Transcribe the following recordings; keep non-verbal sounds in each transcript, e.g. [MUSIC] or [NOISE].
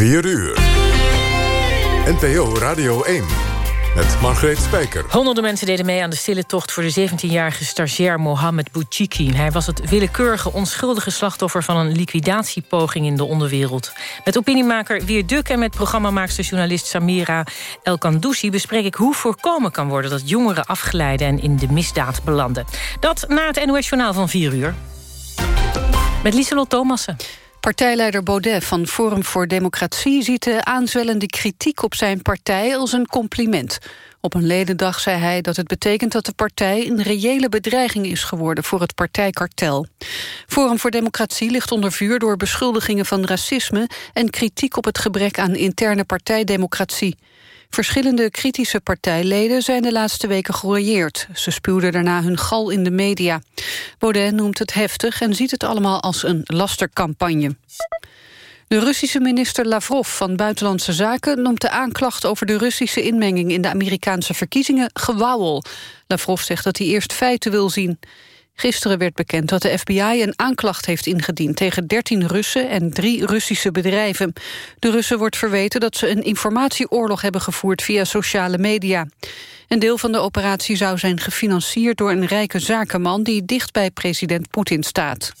4 uur. NPO Radio 1 met Margreet Spijker. Honderden mensen deden mee aan de stille tocht... voor de 17-jarige stagiair Mohamed Bouchiki. Hij was het willekeurige, onschuldige slachtoffer... van een liquidatiepoging in de onderwereld. Met opiniemaker Wier Duk en met programmamaakster journalist Samira El Kandousi... bespreek ik hoe voorkomen kan worden dat jongeren afgeleiden... en in de misdaad belanden. Dat na het NOS Journaal van 4 uur. Met Lieselot Thomassen. Partijleider Baudet van Forum voor Democratie ziet de aanzwellende kritiek op zijn partij als een compliment. Op een ledendag zei hij dat het betekent dat de partij een reële bedreiging is geworden voor het partijkartel. Forum voor Democratie ligt onder vuur door beschuldigingen van racisme en kritiek op het gebrek aan interne partijdemocratie. Verschillende kritische partijleden zijn de laatste weken gerooieerd. Ze spuwden daarna hun gal in de media. Baudet noemt het heftig en ziet het allemaal als een lastercampagne. De Russische minister Lavrov van Buitenlandse Zaken noemt de aanklacht over de Russische inmenging in de Amerikaanse verkiezingen gewauwel. Lavrov zegt dat hij eerst feiten wil zien. Gisteren werd bekend dat de FBI een aanklacht heeft ingediend... tegen 13 Russen en drie Russische bedrijven. De Russen wordt verweten dat ze een informatieoorlog hebben gevoerd... via sociale media. Een deel van de operatie zou zijn gefinancierd door een rijke zakenman... die dicht bij president Poetin staat.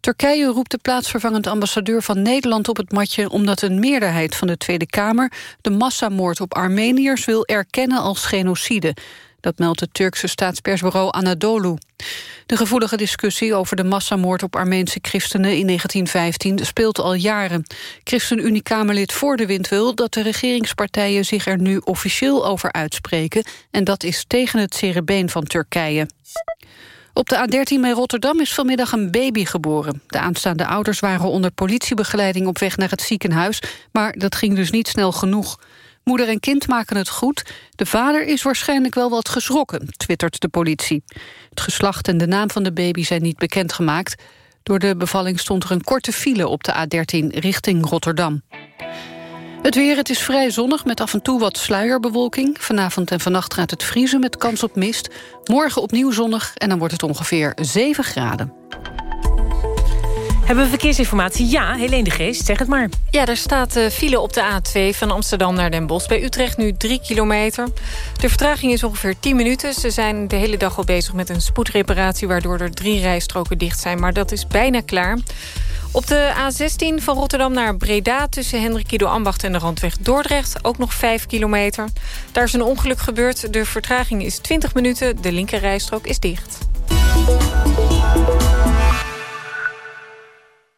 Turkije roept de plaatsvervangend ambassadeur van Nederland op het matje... omdat een meerderheid van de Tweede Kamer de massamoord op Armeniërs wil erkennen als genocide. Dat meldt het Turkse staatspersbureau Anadolu. De gevoelige discussie over de massamoord op Armeense christenen in 1915 speelt al jaren. ChristenUnie-Kamerlid Voor de Wind wil dat de regeringspartijen zich er nu officieel over uitspreken en dat is tegen het cerebeen van Turkije. Op de A13 bij Rotterdam is vanmiddag een baby geboren. De aanstaande ouders waren onder politiebegeleiding op weg naar het ziekenhuis... maar dat ging dus niet snel genoeg. Moeder en kind maken het goed. De vader is waarschijnlijk wel wat geschrokken, twittert de politie. Het geslacht en de naam van de baby zijn niet bekendgemaakt. Door de bevalling stond er een korte file op de A13 richting Rotterdam. Het weer, het is vrij zonnig met af en toe wat sluierbewolking. Vanavond en vannacht gaat het vriezen met kans op mist. Morgen opnieuw zonnig en dan wordt het ongeveer 7 graden. Hebben we verkeersinformatie? Ja, Helene de Geest, zeg het maar. Ja, er staat uh, file op de A2 van Amsterdam naar Den Bosch. Bij Utrecht nu 3 kilometer. De vertraging is ongeveer 10 minuten. Ze zijn de hele dag al bezig met een spoedreparatie... waardoor er drie rijstroken dicht zijn, maar dat is bijna klaar. Op de A16 van Rotterdam naar Breda... tussen Hendrik Ambacht en de Randweg Dordrecht... ook nog 5 kilometer. Daar is een ongeluk gebeurd. De vertraging is 20 minuten. De linkerrijstrook is dicht.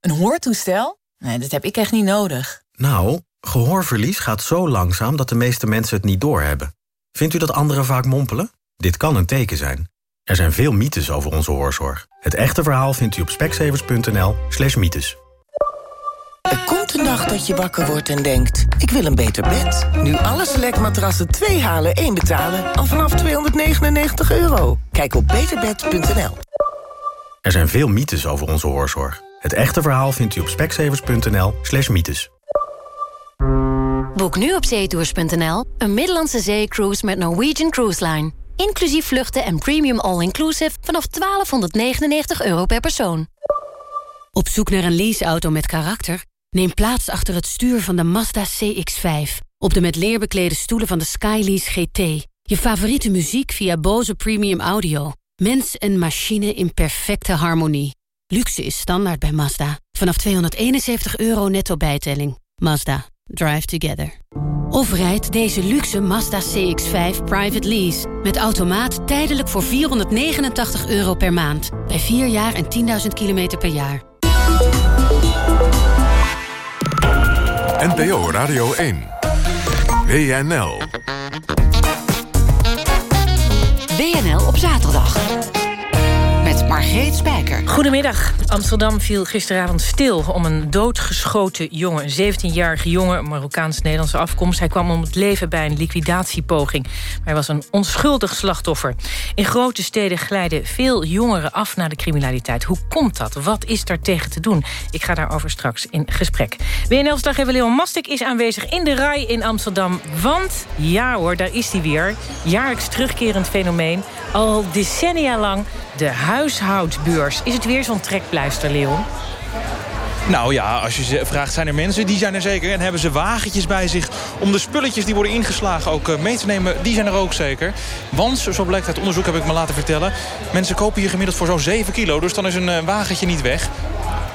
Een hoortoestel? Nee, dat heb ik echt niet nodig. Nou, gehoorverlies gaat zo langzaam dat de meeste mensen het niet doorhebben. Vindt u dat anderen vaak mompelen? Dit kan een teken zijn. Er zijn veel mythes over onze hoorzorg. Het echte verhaal vindt u op speksevers.nl slash mythes. Er komt een dag dat je wakker wordt en denkt... ik wil een beter bed. Nu alle selectmatrassen 2 halen, 1 betalen... al vanaf 299 euro. Kijk op beterbed.nl. Er zijn veel mythes over onze hoorzorg. Het echte verhaal vindt u op speksevers.nl slash mythes. Boek nu op zeetours.nl een Middellandse zeecruise met Norwegian Cruise Line. Inclusief vluchten en premium all-inclusive vanaf 1299 euro per persoon. Op zoek naar een leaseauto met karakter? Neem plaats achter het stuur van de Mazda CX-5. Op de met leer beklede stoelen van de Skylease GT. Je favoriete muziek via Bose Premium Audio. Mens en machine in perfecte harmonie. Luxe is standaard bij Mazda. Vanaf 271 euro netto bijtelling. Mazda. Drive together. Of rijd deze luxe Mazda CX-5 private lease. Met automaat tijdelijk voor 489 euro per maand. Bij 4 jaar en 10.000 kilometer per jaar. NPO Radio 1. WNL. WNL op zaterdag. Margreet Spijker. Goedemiddag. Amsterdam viel gisteravond stil om een doodgeschoten jongen. Een 17-jarige jongen, Marokkaans-Nederlandse afkomst. Hij kwam om het leven bij een liquidatiepoging. Hij was een onschuldig slachtoffer. In grote steden glijden veel jongeren af naar de criminaliteit. Hoe komt dat? Wat is daar tegen te doen? Ik ga daarover straks in gesprek. WNL-slaggever Leon Mastik is aanwezig in de RAI in Amsterdam. Want, ja hoor, daar is hij weer. Jaarlijks terugkerend fenomeen. Al decennia lang de huishoudbeurs. Is het weer zo'n trekpleister, Leon? Nou ja, als je ze vraagt, zijn er mensen? Die zijn er zeker. En hebben ze wagentjes bij zich om de spulletjes die worden ingeslagen ook eh, mee te nemen? Die zijn er ook zeker. Want, zo blijkt uit onderzoek, heb ik me laten vertellen... mensen kopen hier gemiddeld voor zo'n 7 kilo. Dus dan is een eh, wagentje niet weg.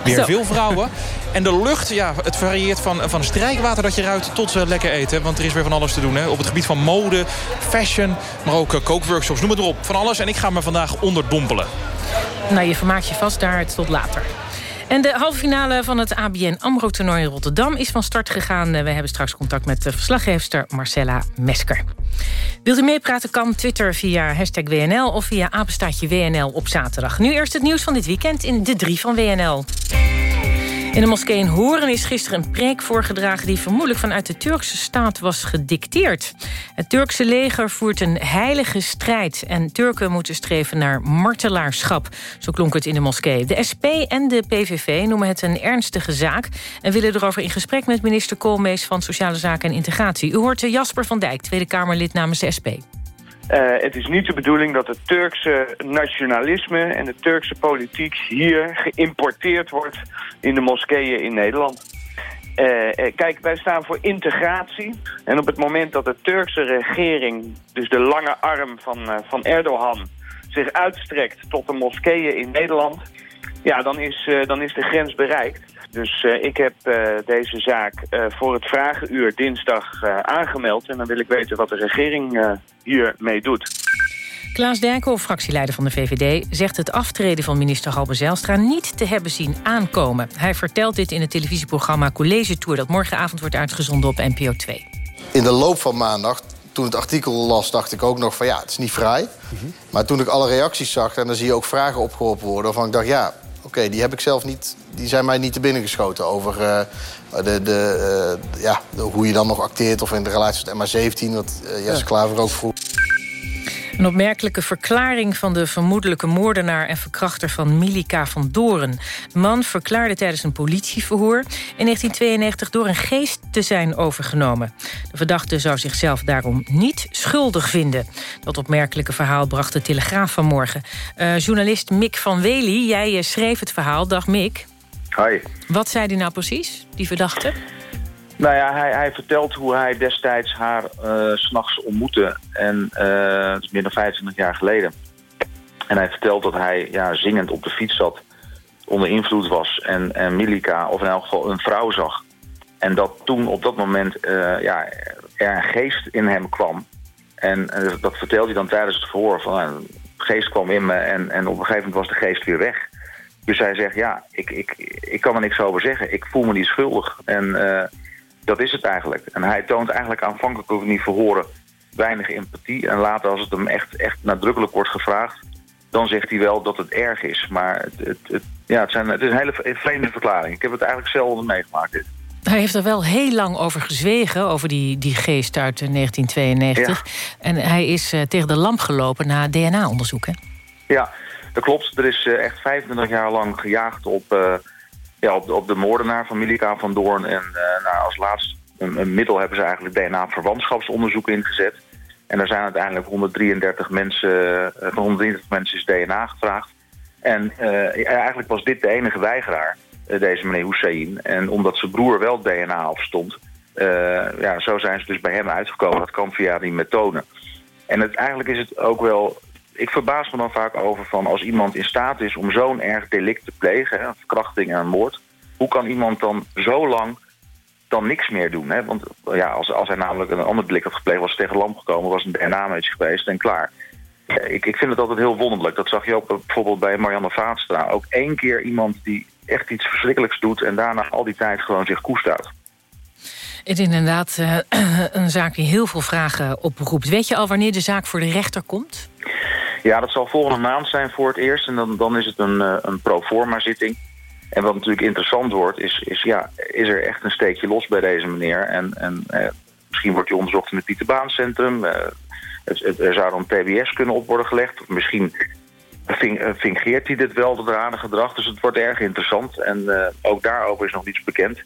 Weer veel vrouwen. En de lucht, ja, het varieert van, van strijkwater dat je ruikt tot uh, lekker eten. Want er is weer van alles te doen. Hè. Op het gebied van mode, fashion, maar ook uh, kookworkshops, noem het erop. Van alles. En ik ga me vandaag onderdompelen. Nou, je vermaakt je vast daar tot later. En de halve finale van het ABN AMRO-toernooi in Rotterdam is van start gegaan. We hebben straks contact met de verslaggeefster Marcella Mesker. Wilt u meepraten, kan Twitter via hashtag WNL... of via apenstaatje WNL op zaterdag. Nu eerst het nieuws van dit weekend in de 3 van WNL. In de moskee in Horen is gisteren een preek voorgedragen... die vermoedelijk vanuit de Turkse staat was gedicteerd. Het Turkse leger voert een heilige strijd... en Turken moeten streven naar martelaarschap. Zo klonk het in de moskee. De SP en de PVV noemen het een ernstige zaak... en willen erover in gesprek met minister Koolmees... van Sociale Zaken en Integratie. U hoort Jasper van Dijk, Tweede Kamerlid namens de SP. Uh, het is niet de bedoeling dat het Turkse nationalisme en de Turkse politiek hier geïmporteerd wordt in de moskeeën in Nederland. Uh, kijk, wij staan voor integratie. En op het moment dat de Turkse regering, dus de lange arm van, van Erdogan, zich uitstrekt tot de moskeeën in Nederland, ja, dan is, dan is de grens bereikt. Dus uh, ik heb uh, deze zaak uh, voor het vragenuur dinsdag aangemeld. En dan wil ik weten wat de regering hiermee doet. Klaas Dijkhoff, fractieleider van de VVD... zegt het aftreden van minister Halbe Zijlstra niet te hebben zien aankomen. Hij vertelt dit in het televisieprogramma College Tour... dat morgenavond wordt uitgezonden op NPO 2. In de loop van maandag, toen het artikel las, dacht ik ook nog van... ja, het is niet vrij. Mm -hmm. Maar toen ik alle reacties zag en dan zie je ook vragen opgeworpen worden... waarvan ik dacht, ja, oké, okay, die heb ik zelf niet, die zijn mij niet te binnen geschoten over uh, de, de, uh, ja, de, hoe je dan nog acteert of in de relatie met MA17, wat uh, Jesse ja. Klaver ook vroeg. Een opmerkelijke verklaring van de vermoedelijke moordenaar... en verkrachter van Milika van Doren. De man verklaarde tijdens een politieverhoor in 1992... door een geest te zijn overgenomen. De verdachte zou zichzelf daarom niet schuldig vinden. Dat opmerkelijke verhaal bracht de Telegraaf vanmorgen. Uh, journalist Mick van Wely, jij schreef het verhaal. Dag Mick. Hi. Wat zei hij nou precies, die verdachte? Nou ja, hij, hij vertelt hoe hij destijds haar uh, s'nachts ontmoette. En uh, het is meer dan 25 jaar geleden. En hij vertelt dat hij ja, zingend op de fiets zat, onder invloed was... en, en Milika, of in elk geval een vrouw zag. En dat toen op dat moment uh, ja, er een geest in hem kwam. En dat vertelt hij dan tijdens het verhoor. Van, een geest kwam in me en, en op een gegeven moment was de geest weer weg. Dus hij zegt, ja, ik, ik, ik kan er niks over zeggen. Ik voel me niet schuldig. En dat is het eigenlijk. En hij toont eigenlijk aanvankelijk ook niet verhoren weinig empathie. En later als het hem echt, echt nadrukkelijk wordt gevraagd... dan zegt hij wel dat het erg is. Maar het, het, het ja, het, zijn, het is een hele vreemde verklaring. Ik heb het eigenlijk zelden meegemaakt. Dit. Hij heeft er wel heel lang over gezwegen, over die, die geest uit 1992. Ja. En hij is uh, tegen de lamp gelopen na DNA-onderzoek, hè? Ja, dat klopt. Er is uh, echt 25 jaar lang gejaagd op... Uh, ja, op, de moordenaar van Milika van Doorn. En uh, nou, als laatst een, middel hebben ze eigenlijk DNA-verwantschapsonderzoek ingezet. En daar zijn uiteindelijk 133 mensen, van 133 mensen is DNA gevraagd. En eigenlijk was dit de enige weigeraar, deze meneer Hussein. En omdat zijn broer wel DNA afstond, ja, zo zijn ze dus bij hem uitgekomen. Dat kan via die methode. En het, eigenlijk is het ook wel ik verbaas me dan vaak over van als iemand in staat is om zo'n erg delict te plegen, hè, verkrachting en moord, hoe kan iemand dan zo lang dan niks meer doen. Hè? Want ja, als, als hij namelijk een ander blik had gepleegd... was hij tegen lamp gekomen, was een DNA-match geweest en klaar. Ik, ik vind het altijd heel wonderlijk. Dat zag je ook bijvoorbeeld bij Marianne Vaatstra. Ook één keer iemand die echt iets verschrikkelijks doet... en daarna al die tijd gewoon zich koestert. Het is inderdaad uh, [CLEARS THROAT] een zaak die heel veel vragen oproept. Weet je al wanneer de zaak voor de rechter komt? Ja, dat zal volgende maand zijn voor het eerst. En dan, dan is het een, uh, een pro forma zitting. En wat natuurlijk interessant wordt, is, is, ja, is er echt een steekje los bij deze meneer? En, en uh, misschien wordt hij onderzocht in het Pieterbaancentrum. Het, er zou dan TBS kunnen op worden gelegd. Of misschien fingeert hij dit wel, dat rare gedrag. Dus het wordt erg interessant. En ook daarover is nog niets bekend.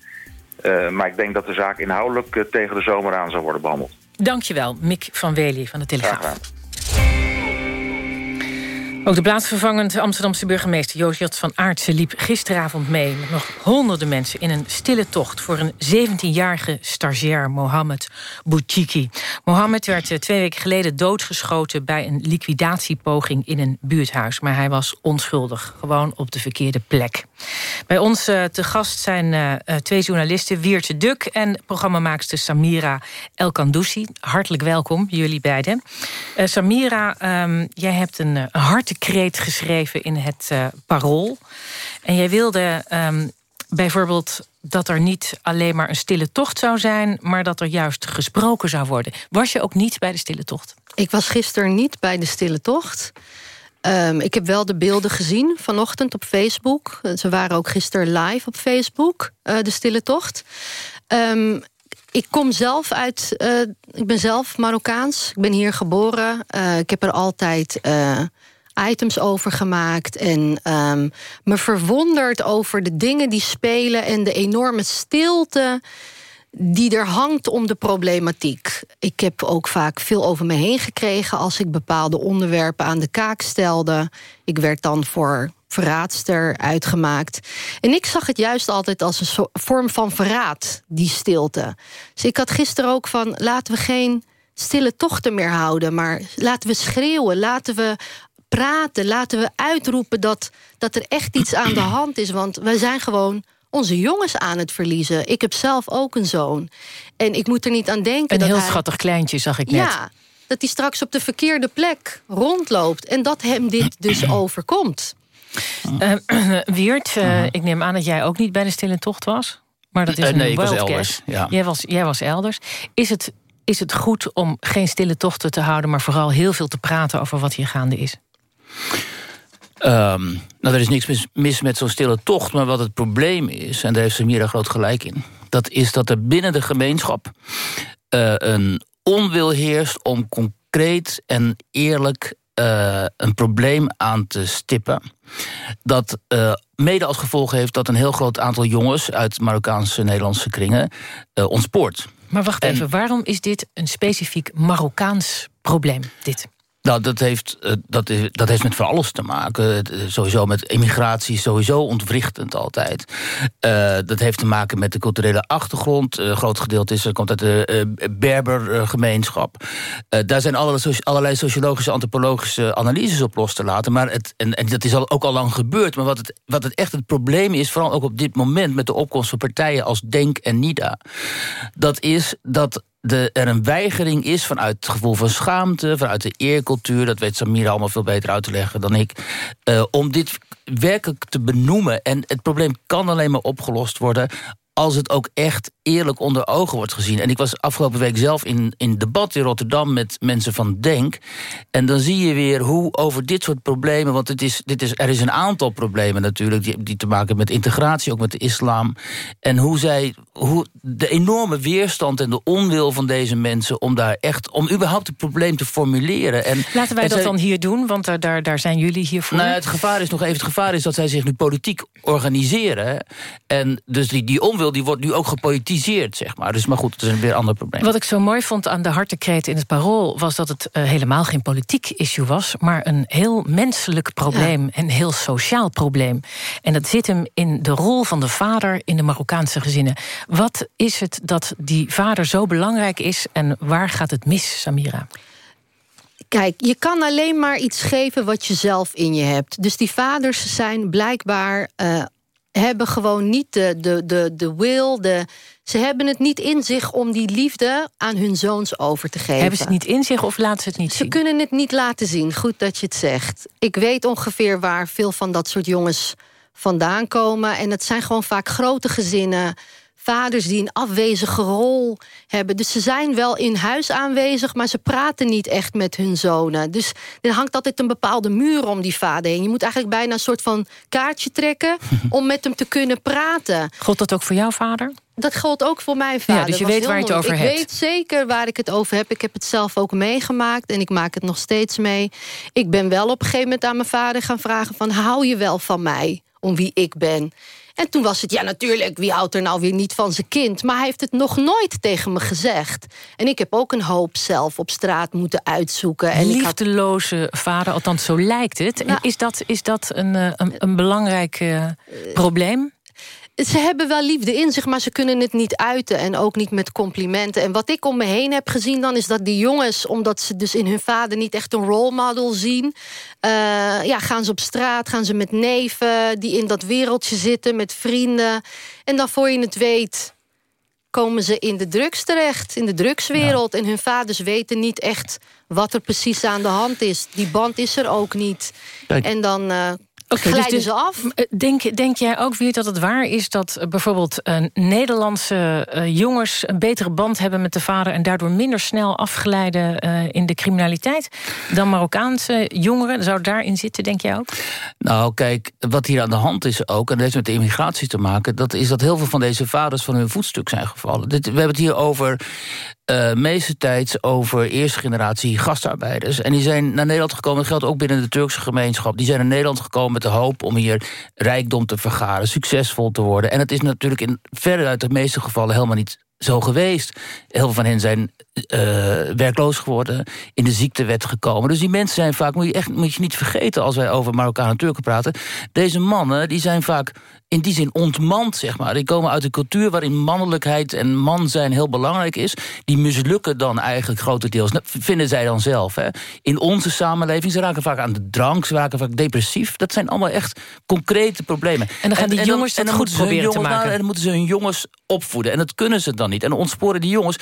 Uh, maar ik denk dat de zaak inhoudelijk uh, tegen de zomer aan zal worden behandeld. Dankjewel, Mick van Wely van de Telegraaf. Ook de plaatsvervangend Amsterdamse burgemeester Josias van Aartsen liep gisteravond mee met nog honderden mensen in een stille tocht voor een 17-jarige stagiair Mohammed Bouchiki. Mohammed werd eh, twee weken geleden doodgeschoten bij een liquidatiepoging in een buurthuis, maar hij was onschuldig, gewoon op de verkeerde plek. Bij ons uh, te gast zijn uh, twee journalisten, Wierte Duk en programmamaakster Samira Elkandoussi. Hartelijk welkom, jullie beiden. Samira, um, jij hebt een, een harte kreet geschreven in het Parool. En jij wilde um, bijvoorbeeld dat er niet alleen maar een stille tocht zou zijn... maar dat er juist gesproken zou worden. Was je ook niet bij de stille tocht? Ik was gisteren niet bij de stille tocht. Um, ik heb wel de beelden gezien vanochtend op Facebook. Ze waren ook gisteren live op Facebook, uh, de stille tocht. Um, ik kom zelf uit... Uh, ik ben zelf Marokkaans. Ik ben hier geboren. Uh, ik heb er altijd items over gemaakt. En um, me verwonderd over de dingen die spelen... en de enorme stilte die er hangt om de problematiek. Ik heb ook vaak veel over me heen gekregen... als ik bepaalde onderwerpen aan de kaak stelde. Ik werd dan voor verraadster uitgemaakt. En ik zag het juist altijd als een vorm van verraad, die stilte. Dus ik had gisteren ook van, laten we geen stille tochten meer houden... maar laten we schreeuwen, laten we praten. Laten we uitroepen dat, dat er echt iets aan de hand is. Want wij zijn gewoon onze jongens aan het verliezen. Ik heb zelf ook een zoon. En ik moet er niet aan denken... Een dat heel hij, schattig kleintje, zag ik net. Ja, dat hij straks op de verkeerde plek rondloopt. En dat hem dit dus [CLEARS THROAT] overkomt. Uh, [CLEARS THROAT] Wiert, uh, ik neem aan dat jij ook niet bij de stille tocht was. Maar dat is uh, een nee, ik was wildcast. elders. Ja. Jij, was, jij was elders. Is het, is het goed om geen stille tochten te houden... maar vooral heel veel te praten over wat hier gaande is? Um, nou, er is niks mis, mis met zo'n stille tocht. Maar wat het probleem is, en daar heeft Samira groot gelijk in... dat is dat er binnen de gemeenschap uh, een onwil heerst... om concreet en eerlijk uh, een probleem aan te stippen. Dat uh, mede als gevolg heeft dat een heel groot aantal jongens... uit Marokkaanse Nederlandse kringen ontspoort. Maar wacht En- even, waarom is dit een specifiek Marokkaans probleem? Dit? Nou, dat heeft, eh, dat, is, dat heeft met van alles te maken. Eh, Sowieso met immigratie, sowieso ontwrichtend altijd. Eh, dat heeft te maken met de culturele achtergrond. Een groot gedeelte is, komt uit de eh, Berbergemeenschap. Daar zijn allerlei, allerlei sociologische, antropologische analyses op los te laten. Maar het, en, en dat is al, ook al lang gebeurd. Maar wat het, wat het echt het probleem is, vooral ook op dit moment... met de opkomst van partijen als Denk en NIDA... dat is dat de, er een weigering is vanuit het gevoel van schaamte... vanuit de eercultuur, dat weet Samira allemaal veel beter uit te leggen dan ik... eh, om dit werkelijk te benoemen. En het probleem kan alleen maar opgelost worden als het ook echt eerlijk onder ogen wordt gezien. En ik was afgelopen week zelf in, in debat in Rotterdam... met mensen van Denk. En dan zie je weer hoe over dit soort problemen... want het is, dit is, er is een aantal problemen natuurlijk... Die, die te maken hebben met integratie, ook met de islam. En hoe zij... Hoe de enorme weerstand en de onwil van deze mensen... om daar echt... om überhaupt het probleem te formuleren. En, Laten wij en dat zij- dan hier doen, want daar, daar, daar zijn jullie hier voor. nou het gevaar is nog even, het gevaar is dat zij zich nu politiek organiseren. En dus die, die onwil die wordt nu ook gepolitiseerd, zeg maar. Dus maar goed, dat is een weer ander probleem. Wat ik zo mooi vond aan de hartekreet in het parool... was dat het eh, helemaal geen politiek issue was... maar een heel menselijk probleem, een heel sociaal probleem. En dat zit hem in de rol van de vader in de Marokkaanse gezinnen. Wat is het dat die vader zo belangrijk is... en waar gaat het mis, Samira? Kijk, je kan alleen maar iets geven wat je zelf in je hebt. Dus die vaders zijn blijkbaar... eh, hebben gewoon niet de, de, de, de will, de, ze hebben het niet in zich om die liefde aan hun zoons over te geven. Hebben ze het niet in zich of laten ze het niet ze zien? Ze kunnen het niet laten zien, goed dat je het zegt. Ik weet ongeveer waar veel van dat soort jongens vandaan komen. En het zijn gewoon vaak grote gezinnen vaders die een afwezige rol hebben. Dus ze zijn wel in huis aanwezig, maar ze praten niet echt met hun zonen. Dus er hangt altijd een bepaalde muur om die vader heen. Je moet eigenlijk bijna een soort van kaartje trekken... [LAUGHS] om met hem te kunnen praten. Gold dat ook voor jouw vader? Dat geldt ook voor mijn vader. Ja, dus je weet waar je het over ik hebt. Ik weet zeker waar ik het over heb. Ik heb het zelf ook meegemaakt en ik maak het nog steeds mee. Ik ben wel op een gegeven moment aan mijn vader gaan vragen... van hou je wel van mij, om wie ik ben? En toen was het, ja natuurlijk, wie houdt er nou weer niet van zijn kind? Maar hij heeft het nog nooit tegen me gezegd. En ik heb ook een hoop zelf op straat moeten uitzoeken. En Liefdeloze had... vader, althans zo lijkt het. Nou, is dat, is dat een, een, een belangrijk uh, probleem? Ze hebben wel liefde in zich, maar ze kunnen het niet uiten. En ook niet met complimenten. En wat ik om me heen heb gezien dan... is dat die jongens, omdat ze dus in hun vader niet echt een role model zien... Uh, ja, gaan ze op straat, gaan ze met neven... die in dat wereldje zitten, met vrienden. En dan voor je het weet komen ze in de drugs terecht, in de drugswereld. Ja. En hun vaders weten niet echt wat er precies aan de hand is. Die band is er ook niet. Kijk. En dan... Uh, Okay, glijden dus, ze af. Denk, denk jij ook weer dat het waar is dat uh, bijvoorbeeld uh, Nederlandse uh, jongens een betere band hebben met de vader en daardoor minder snel afglijden in de criminaliteit dan Marokkaanse jongeren? Zou daarin zitten, denk jij ook? Nou, kijk, wat hier aan de hand is ook, en dat heeft met de immigratie te maken, dat is dat heel veel van deze vaders van hun voetstuk zijn gevallen. Dit, we hebben het hier over uh, meeste tijd over eerste generatie gastarbeiders. En die zijn naar Nederland gekomen, dat geldt ook binnen de Turkse gemeenschap. Die zijn naar Nederland gekomen met de hoop om hier rijkdom te vergaren, succesvol te worden. En het is natuurlijk in veruit de meeste gevallen helemaal niet zo geweest. Heel veel van hen zijn uh, werkloos geworden, in de ziektewet gekomen. Dus die mensen zijn vaak, moet je echt moet je niet vergeten... als wij over Marokkanen en Turken praten... deze mannen die zijn vaak in die zin ontmand, zeg maar. Die komen uit een cultuur waarin mannelijkheid en man zijn heel belangrijk is. Die mislukken dan eigenlijk grotendeels, vinden zij dan zelf. Hè. In onze samenleving, ze raken vaak aan de drank... ze raken vaak depressief. Dat zijn allemaal echt concrete problemen. En dan gaan die en, jongens en dat goed proberen jongens, te maken. Nou, en dan moeten ze hun jongens opvoeden. En dat kunnen ze dan niet. En dan ontsporen die jongens.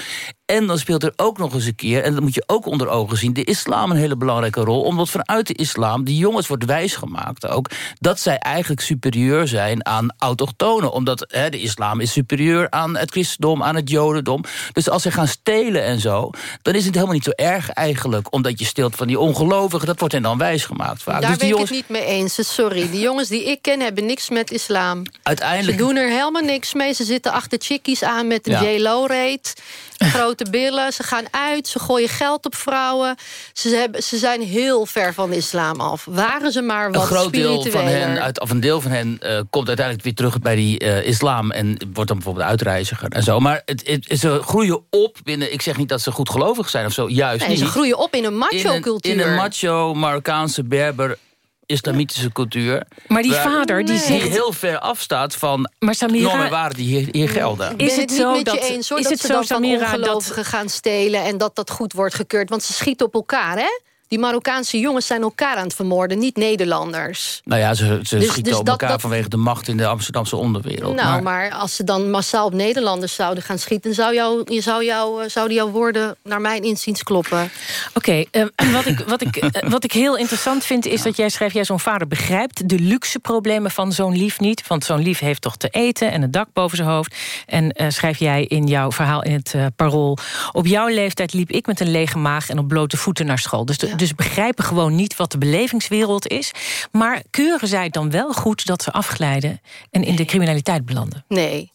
En dan speelt er ook nog eens een keer... en dat moet je ook onder ogen zien... de islam een hele belangrijke rol. Omdat vanuit de islam die jongens wordt wijsgemaakt ook... dat zij eigenlijk superieur zijn aan autochtonen. Omdat hè, de islam is superieur aan het christendom, aan het jodendom. Dus als ze gaan stelen en zo... dan is het helemaal niet zo erg eigenlijk... omdat je steelt van die ongelovigen. Dat wordt hen dan wijsgemaakt vaak. Daar dus ben ik het niet mee eens. Sorry, die jongens die ik ken hebben niks met islam. Uiteindelijk... Ze doen er helemaal niks mee. Ze zitten achter chickies aan met een Ja. J-Lo-rate. Grote billen, ze gaan uit, ze gooien geld op vrouwen. Ze, hebben, ze zijn heel ver van de islam af. Waren ze maar wat een groot deel van hen, uit, of een deel van hen eh, komt uiteindelijk weer terug bij die eh, islam... en wordt dan bijvoorbeeld uitreiziger en zo. Maar het, het, ze groeien op binnen... ik zeg niet dat ze goed gelovig zijn of zo, juist Nee, niet. ze groeien op in een macho-cultuur. in een macho, Marokkaanse, Berber islamitische cultuur. Maar die waar- vader die zegt- heel ver afstaat van Maar Samira- normen en waarden die hier, hier gelden. Is het het niet zo met dat- je eens, hoor, is dat het ze zo, dan van Samira, dat- gaan stelen... en dat dat goed wordt gekeurd. Want ze schieten op elkaar, hè? Die Marokkaanse jongens zijn elkaar aan het vermoorden, niet Nederlanders. Nou ja, ze, ze Dus- schieten dus op dat- elkaar dat- vanwege de macht in de Amsterdamse onderwereld. Nou, maar... als ze dan massaal op Nederlanders zouden gaan schieten... zou jou, je zou jou, eh, zouden jouw woorden naar mijn inziens kloppen. Oké, eh, [CLEARS THROAT] wat, ik, wat, ik, eh, wat ik heel interessant vind is dat jij schrijft... jij zo'n vader begrijpt de luxe problemen van zo'n lief niet. Want zo'n lief heeft toch te eten en een dak boven zijn hoofd. En eh, schrijf jij in jouw verhaal in het parool... op jouw leeftijd liep ik met een lege maag en op blote voeten naar school. Dus, de- dus begrijpen gewoon niet wat de belevingswereld is. Maar keuren zij het dan wel goed dat ze afglijden... en in de criminaliteit belanden? Nee.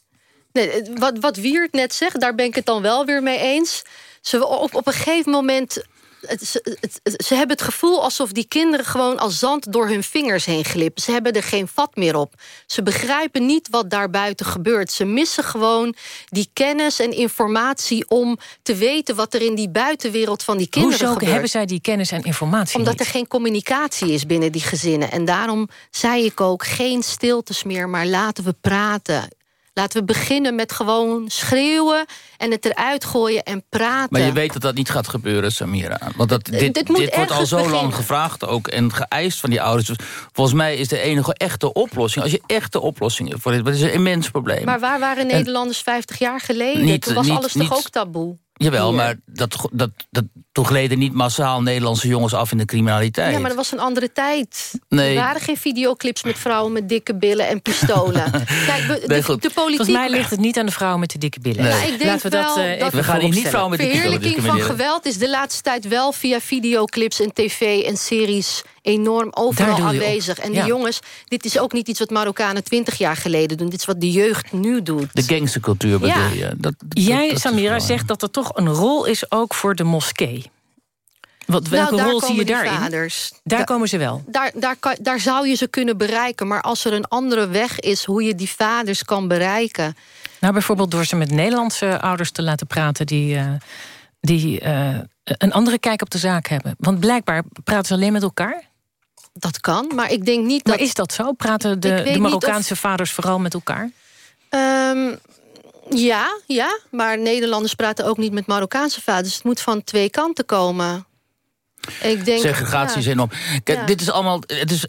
nee wat, wat Wiert net zegt, daar ben ik het dan wel weer mee eens. Ze, op, op een gegeven moment... Het, ze, het- het- ze hebben het gevoel alsof die kinderen gewoon als zand door hun vingers heen glippen. Ze hebben er geen vat meer op. Ze begrijpen niet wat daar buiten gebeurt. Ze missen gewoon die kennis en informatie om te weten wat er in die buitenwereld van die kinderen Hoezo gebeurt. hebben zij die kennis en informatie Omdat niet? er geen communicatie is binnen die gezinnen. En daarom zei ik ook, geen stiltes meer, maar laten we praten. Laten we beginnen met gewoon schreeuwen en het eruit gooien en praten. Maar je weet dat dat niet gaat gebeuren, Samira. Want dat, dit, dit, dit wordt al zo beginnen. lang gevraagd ook en geëist van die ouders. Dus volgens mij is de enige echte oplossing... als je echte oplossingen voor dit... het is een immens probleem. Maar waar waren En- Nederlanders 50 jaar geleden? Niet- Toen was niet- alles toch ook taboe? Jawel, Hier. maar dat, dat, dat, toen gleden niet massaal Nederlandse jongens af in de criminaliteit. Ja, maar dat was een andere tijd. Nee. Er waren geen videoclips met vrouwen met dikke billen en pistolen. [LAUGHS] Kijk, de, Nee, de politiek... Volgens mij ligt het niet aan de vrouwen met de dikke billen. Nee. Maar ik denk Laten we dat, eh, dat- We gaan hier niet vrouwen met dikke billen Verheerlijking van geweld is de laatste tijd wel via videoclips en tv en series enorm overal op. aanwezig. En Ja. die jongens, dit is ook niet iets wat Marokkanen 20 jaar geleden doen. Dit is wat de jeugd nu doet. De gangstercultuur bedoel Ja. je. Dat, Jij, dat Samira, zegt dat er toch een rol is ook voor de moskee. Wat, welke Nou, daar rol zie je daarin? vaders. Daar Da- komen ze wel. Daar, daar, kan, daar zou je ze kunnen bereiken. Maar als er een andere weg is hoe je die vaders kan bereiken... Nou, bijvoorbeeld door ze met Nederlandse ouders te laten praten... die, eh, die eh, een andere kijk op de zaak hebben. Want blijkbaar praten ze alleen met elkaar. Dat kan, maar ik denk niet Maar dat... is dat zo? Praten de, de Marokkaanse vaders vooral met elkaar? Ehm, ja, ja, maar Nederlanders praten ook niet met Marokkaanse vaders. Het moet van twee kanten komen. Ik denk, Segregatie enorm. Kijk, Ja. dit is allemaal... Het is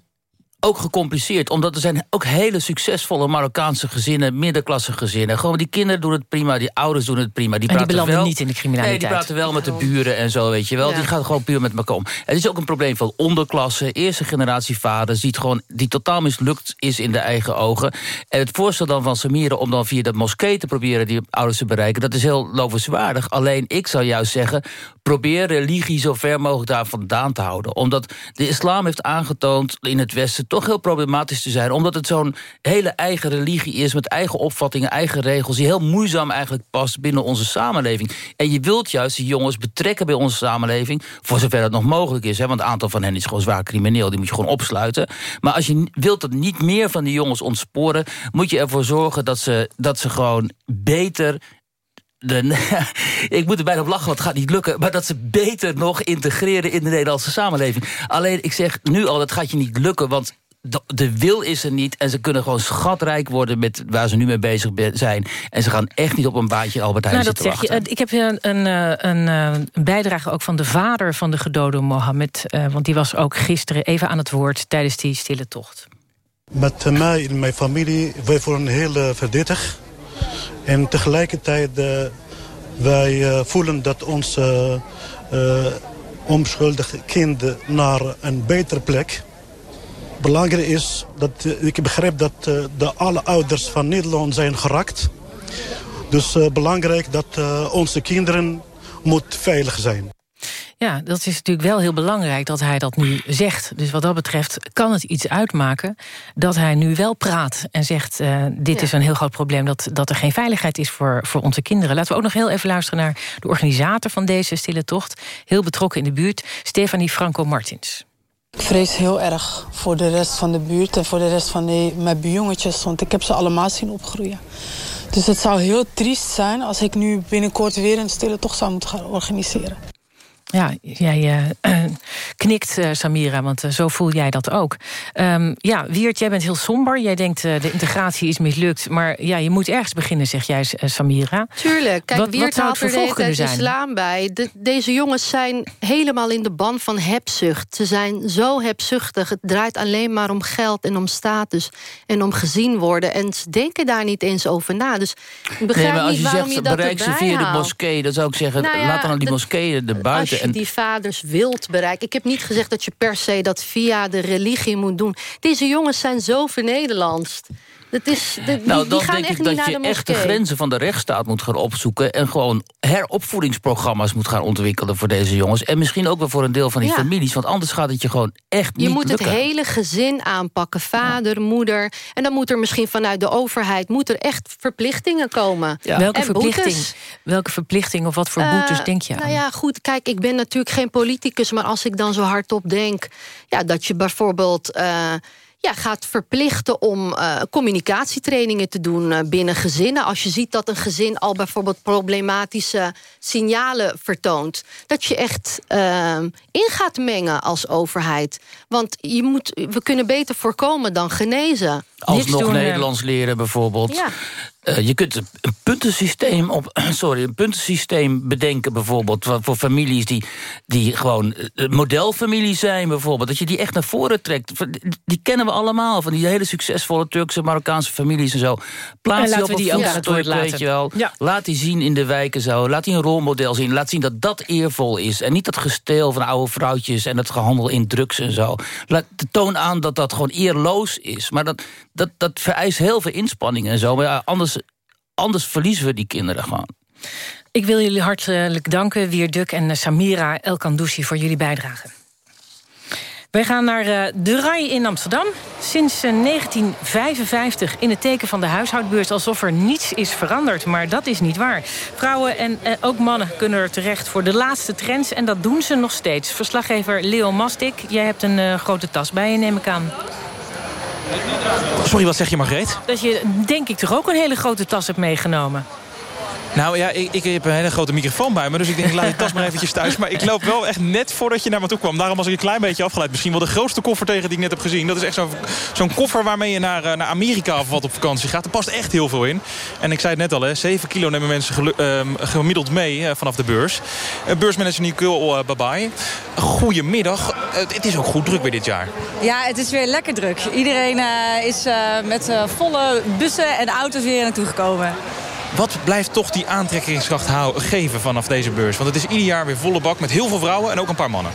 ook gecompliceerd. Omdat er zijn ook hele succesvolle Marokkaanse gezinnen... middenklasse gezinnen. Gewoon die kinderen doen het prima, die ouders doen het prima. Die die praten belanden wel, niet in de criminaliteit. Nee, die praten wel met de buren en zo, weet je wel. Ja. Die gaan gewoon puur met elkaar om. Het is ook een probleem van onderklasse, eerste generatie vaders... die, het gewoon, die totaal mislukt is in de eigen ogen. En het voorstel dan van Samira om dan via de moskee te proberen... die ouders te bereiken, dat is heel lovenswaardig. Alleen, ik zou juist zeggen... probeer religie zo ver mogelijk daar vandaan te houden. Omdat de islam heeft aangetoond in het Westen... toch heel problematisch te zijn. Omdat het zo'n hele eigen religie is... met eigen opvattingen, eigen regels... die heel moeizaam eigenlijk past binnen onze samenleving. En je wilt juist die jongens betrekken bij onze samenleving... voor zover dat nog mogelijk is. Hè, want een aantal van hen is gewoon zwaar crimineel. Die moet je gewoon opsluiten. Maar als je wilt dat niet meer van die jongens ontsporen... moet je ervoor zorgen dat ze, dat ze gewoon beter de, [LAUGHS] ik moet er bijna op lachen, want het gaat niet lukken... maar dat ze beter nog integreren in de Nederlandse samenleving. Alleen, ik zeg nu al, dat gaat je niet lukken... want de, de wil is er niet en ze kunnen gewoon schatrijk worden... met waar ze nu mee bezig be- zijn. En ze gaan echt niet op een baantje Albert Heijn Nou, dat zeg wachten. Eh, Ik heb een, een, eh, een, eh, een bijdrage ook van de vader van de gedode Mohammed. eh, want die was ook gisteren even aan het woord tijdens die stille tocht. Met mij en mijn familie, wij voelen heel eh, verdrietig. En tegelijkertijd, eh, wij eh, voelen dat onze eh, onschuldige kind naar een betere plek. Belangrijk is dat eh, ik begrijp dat eh, de alle ouders van Nederland zijn geraakt. Dus eh, belangrijk dat eh, onze kinderen moet veilig zijn. Ja, dat is natuurlijk wel heel belangrijk dat hij dat nu zegt. Dus wat dat betreft kan het iets uitmaken dat hij nu wel praat en zegt... eh, dit is een heel groot probleem, dat, dat er geen veiligheid is voor, voor onze kinderen. Laten we ook nog heel even luisteren naar de organisator van deze stille tocht. Heel betrokken in de buurt, Stefanie Franco-Martins. Ik vrees heel erg voor de rest van de buurt en voor de rest van mijn buurjongetjes. Want ik heb ze allemaal zien opgroeien. Dus het zou heel triest zijn als ik nu binnenkort weer een stille tocht zou moeten gaan organiseren. Ja, jij eh, [CLEARS THROAT] knikt, eh, Samira, want eh, zo voel jij dat ook. Ehm, ja, Wiert, jij bent heel somber. Jij denkt uh, de integratie is mislukt. Maar ja, je moet ergens beginnen, zeg jij, uh, Samira. Tuurlijk. Kijk, wat, Wiert wat zou haalt het er de vervolg kunnen zijn? islam bij. De, deze jongens zijn helemaal in de ban van hebzucht. Ze zijn zo hebzuchtig. Het draait alleen maar om geld en om status en om gezien worden. En ze denken daar niet eens over na. Dus ik begrijp nee, maar als niet je waarom zegt, je dat bereik ze via de moskee... dan zou ik zeggen, Nou ja, laat dan al die dat- moskeeën erbuiten. Als je Die vaders wilt bereiken. Ik heb niet gezegd dat je per se dat via de religie moet doen. Deze jongens zijn zo vernederlandst. Dat is, de, Nou, die dan gaan denk echt ik dat naar je de echt de grenzen van de rechtsstaat moet gaan opzoeken... en gewoon heropvoedingsprogramma's moet gaan ontwikkelen voor deze jongens. En misschien ook wel voor een deel van die Ja. families. Want anders gaat het je gewoon echt Je niet moet lukken. het hele gezin aanpakken. Vader, moeder. En dan moet er misschien vanuit de overheid... moet er echt verplichtingen komen. Welke En verplichting? boetes. Welke verplichting of wat voor Eh, boetes denk je aan? Nou ja, goed, kijk, ik ben natuurlijk geen politicus... maar als ik dan zo hardop denk... Ja, dat je bijvoorbeeld... eh, ja, gaat verplichten om eh, communicatietrainingen te doen eh, binnen gezinnen. Als je ziet dat een gezin al bijvoorbeeld problematische signalen vertoont. Dat je echt eh, in gaat mengen als overheid. Want je moet, we kunnen beter voorkomen dan genezen. Alsnog Nederlands leren bijvoorbeeld. Ja. Uh, je kunt een puntensysteem, op, [CLEARS THROAT] sorry, een puntensysteem bedenken bijvoorbeeld... voor families die, die gewoon modelfamilies zijn bijvoorbeeld. Dat je die echt naar voren trekt. Die kennen we allemaal, van die hele succesvolle Turkse, Marokkaanse families en zo. Plaats en die op we die laten. Weet je wel. Ja. Laat die zien in de wijken zo. Laat die een rolmodel zien. Laat zien dat dat eervol is. En niet dat gesteel van oude vrouwtjes en het gehandel in drugs en zo. Laat, toon aan dat dat gewoon eerloos is. Maar dat, dat, dat vereist heel veel inspanningen en zo. Maar ja, anders, anders verliezen we die kinderen gewoon. Ik wil jullie hartelijk danken, Wierduk en Samira Elkandouchi... voor jullie bijdrage. Wij gaan naar uh, de RAI in Amsterdam. Sinds 1955 in het teken van de huishoudbeurs... alsof er niets is veranderd, maar dat is niet waar. Vrouwen en uh, ook mannen kunnen er terecht voor de laatste trends... en dat doen ze nog steeds. Verslaggever Leo Mastik, jij hebt een grote tas bij je, neem ik aan. Sorry, wat zeg je, Margreet? Dat je, denk ik, toch ook een hele grote tas hebt meegenomen? Nou ja, ik, ik, heb een hele grote microfoon bij me. Dus ik denk, ik laat die tas maar eventjes thuis. Maar ik loop wel echt net voordat je naar me toe kwam. Daarom was ik een klein beetje afgeleid. Misschien wel de grootste koffer tegen die ik net heb gezien. Dat is echt zo'n zo'n koffer waarmee je naar, naar Amerika of wat op vakantie gaat. Er past echt heel veel in. En ik zei het net al, hè, 7 kilo nemen mensen um, gemiddeld mee uh, vanaf de beurs. Uh, beursmanager Nicole Babai. Goedemiddag. het is ook goed druk bij dit jaar. Ja, het is weer lekker druk. Iedereen is met volle bussen en auto's weer naartoe gekomen. Wat blijft toch die aantrekkingskracht geven vanaf deze beurs? Want het is ieder jaar weer volle bak met heel veel vrouwen en ook een paar mannen.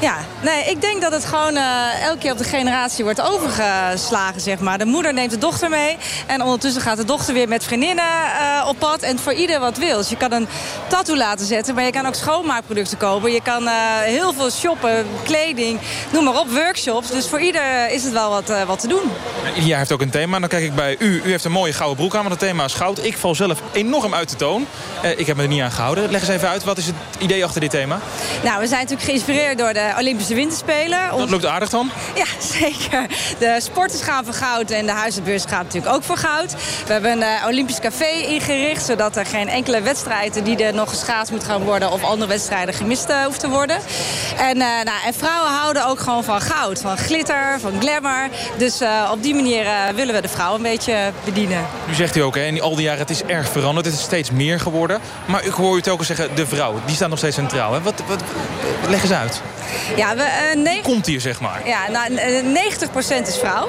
Ja, nee, ik denk dat het gewoon uh, elke keer op de generatie wordt overgeslagen, zeg maar. De moeder neemt de dochter mee en ondertussen gaat de dochter weer met vriendinnen uh, op pad. En voor ieder wat wil. Dus je kan een tattoo laten zetten, maar je kan ook schoonmaakproducten kopen. Je kan uh, heel veel shoppen, kleding, noem maar op, workshops. Dus voor ieder is het wel wat, wat te doen. ieder jaar heeft ook een thema. Dan kijk ik bij u. U heeft een mooie gouden broek aan, want het thema is goud. Ik val zelf enorm uit de toon. ik heb me er niet aan gehouden. Leg eens even uit, wat is het idee achter dit thema? Nou, we zijn natuurlijk geïnspireerd door de Olympische Winterspelen. Dat lukt aardig dan? Ja, [LAUGHS] zeker. De sporters gaan voor goud en de huizenbeurs gaat natuurlijk ook voor goud. We hebben een uh, Olympisch café ingericht... zodat er geen enkele wedstrijd die er nog geschaatst moet gaan worden... of andere wedstrijden gemist uh, hoeft te worden. En, uh, nou, en vrouwen houden ook gewoon van goud, van glitter, van glamour. Dus op die manier willen we de vrouwen een beetje bedienen. Nu zegt u ook, hè, in al die jaren het is erg veranderd. Het is steeds meer geworden. Maar ik hoor u ook zeggen, de vrouwen, die staan nog steeds centraal. Hè? Wat, wat, leg eens uit. Ja, we, uh, Komt hier, zeg maar? Ja, nou, 90% is vrouw.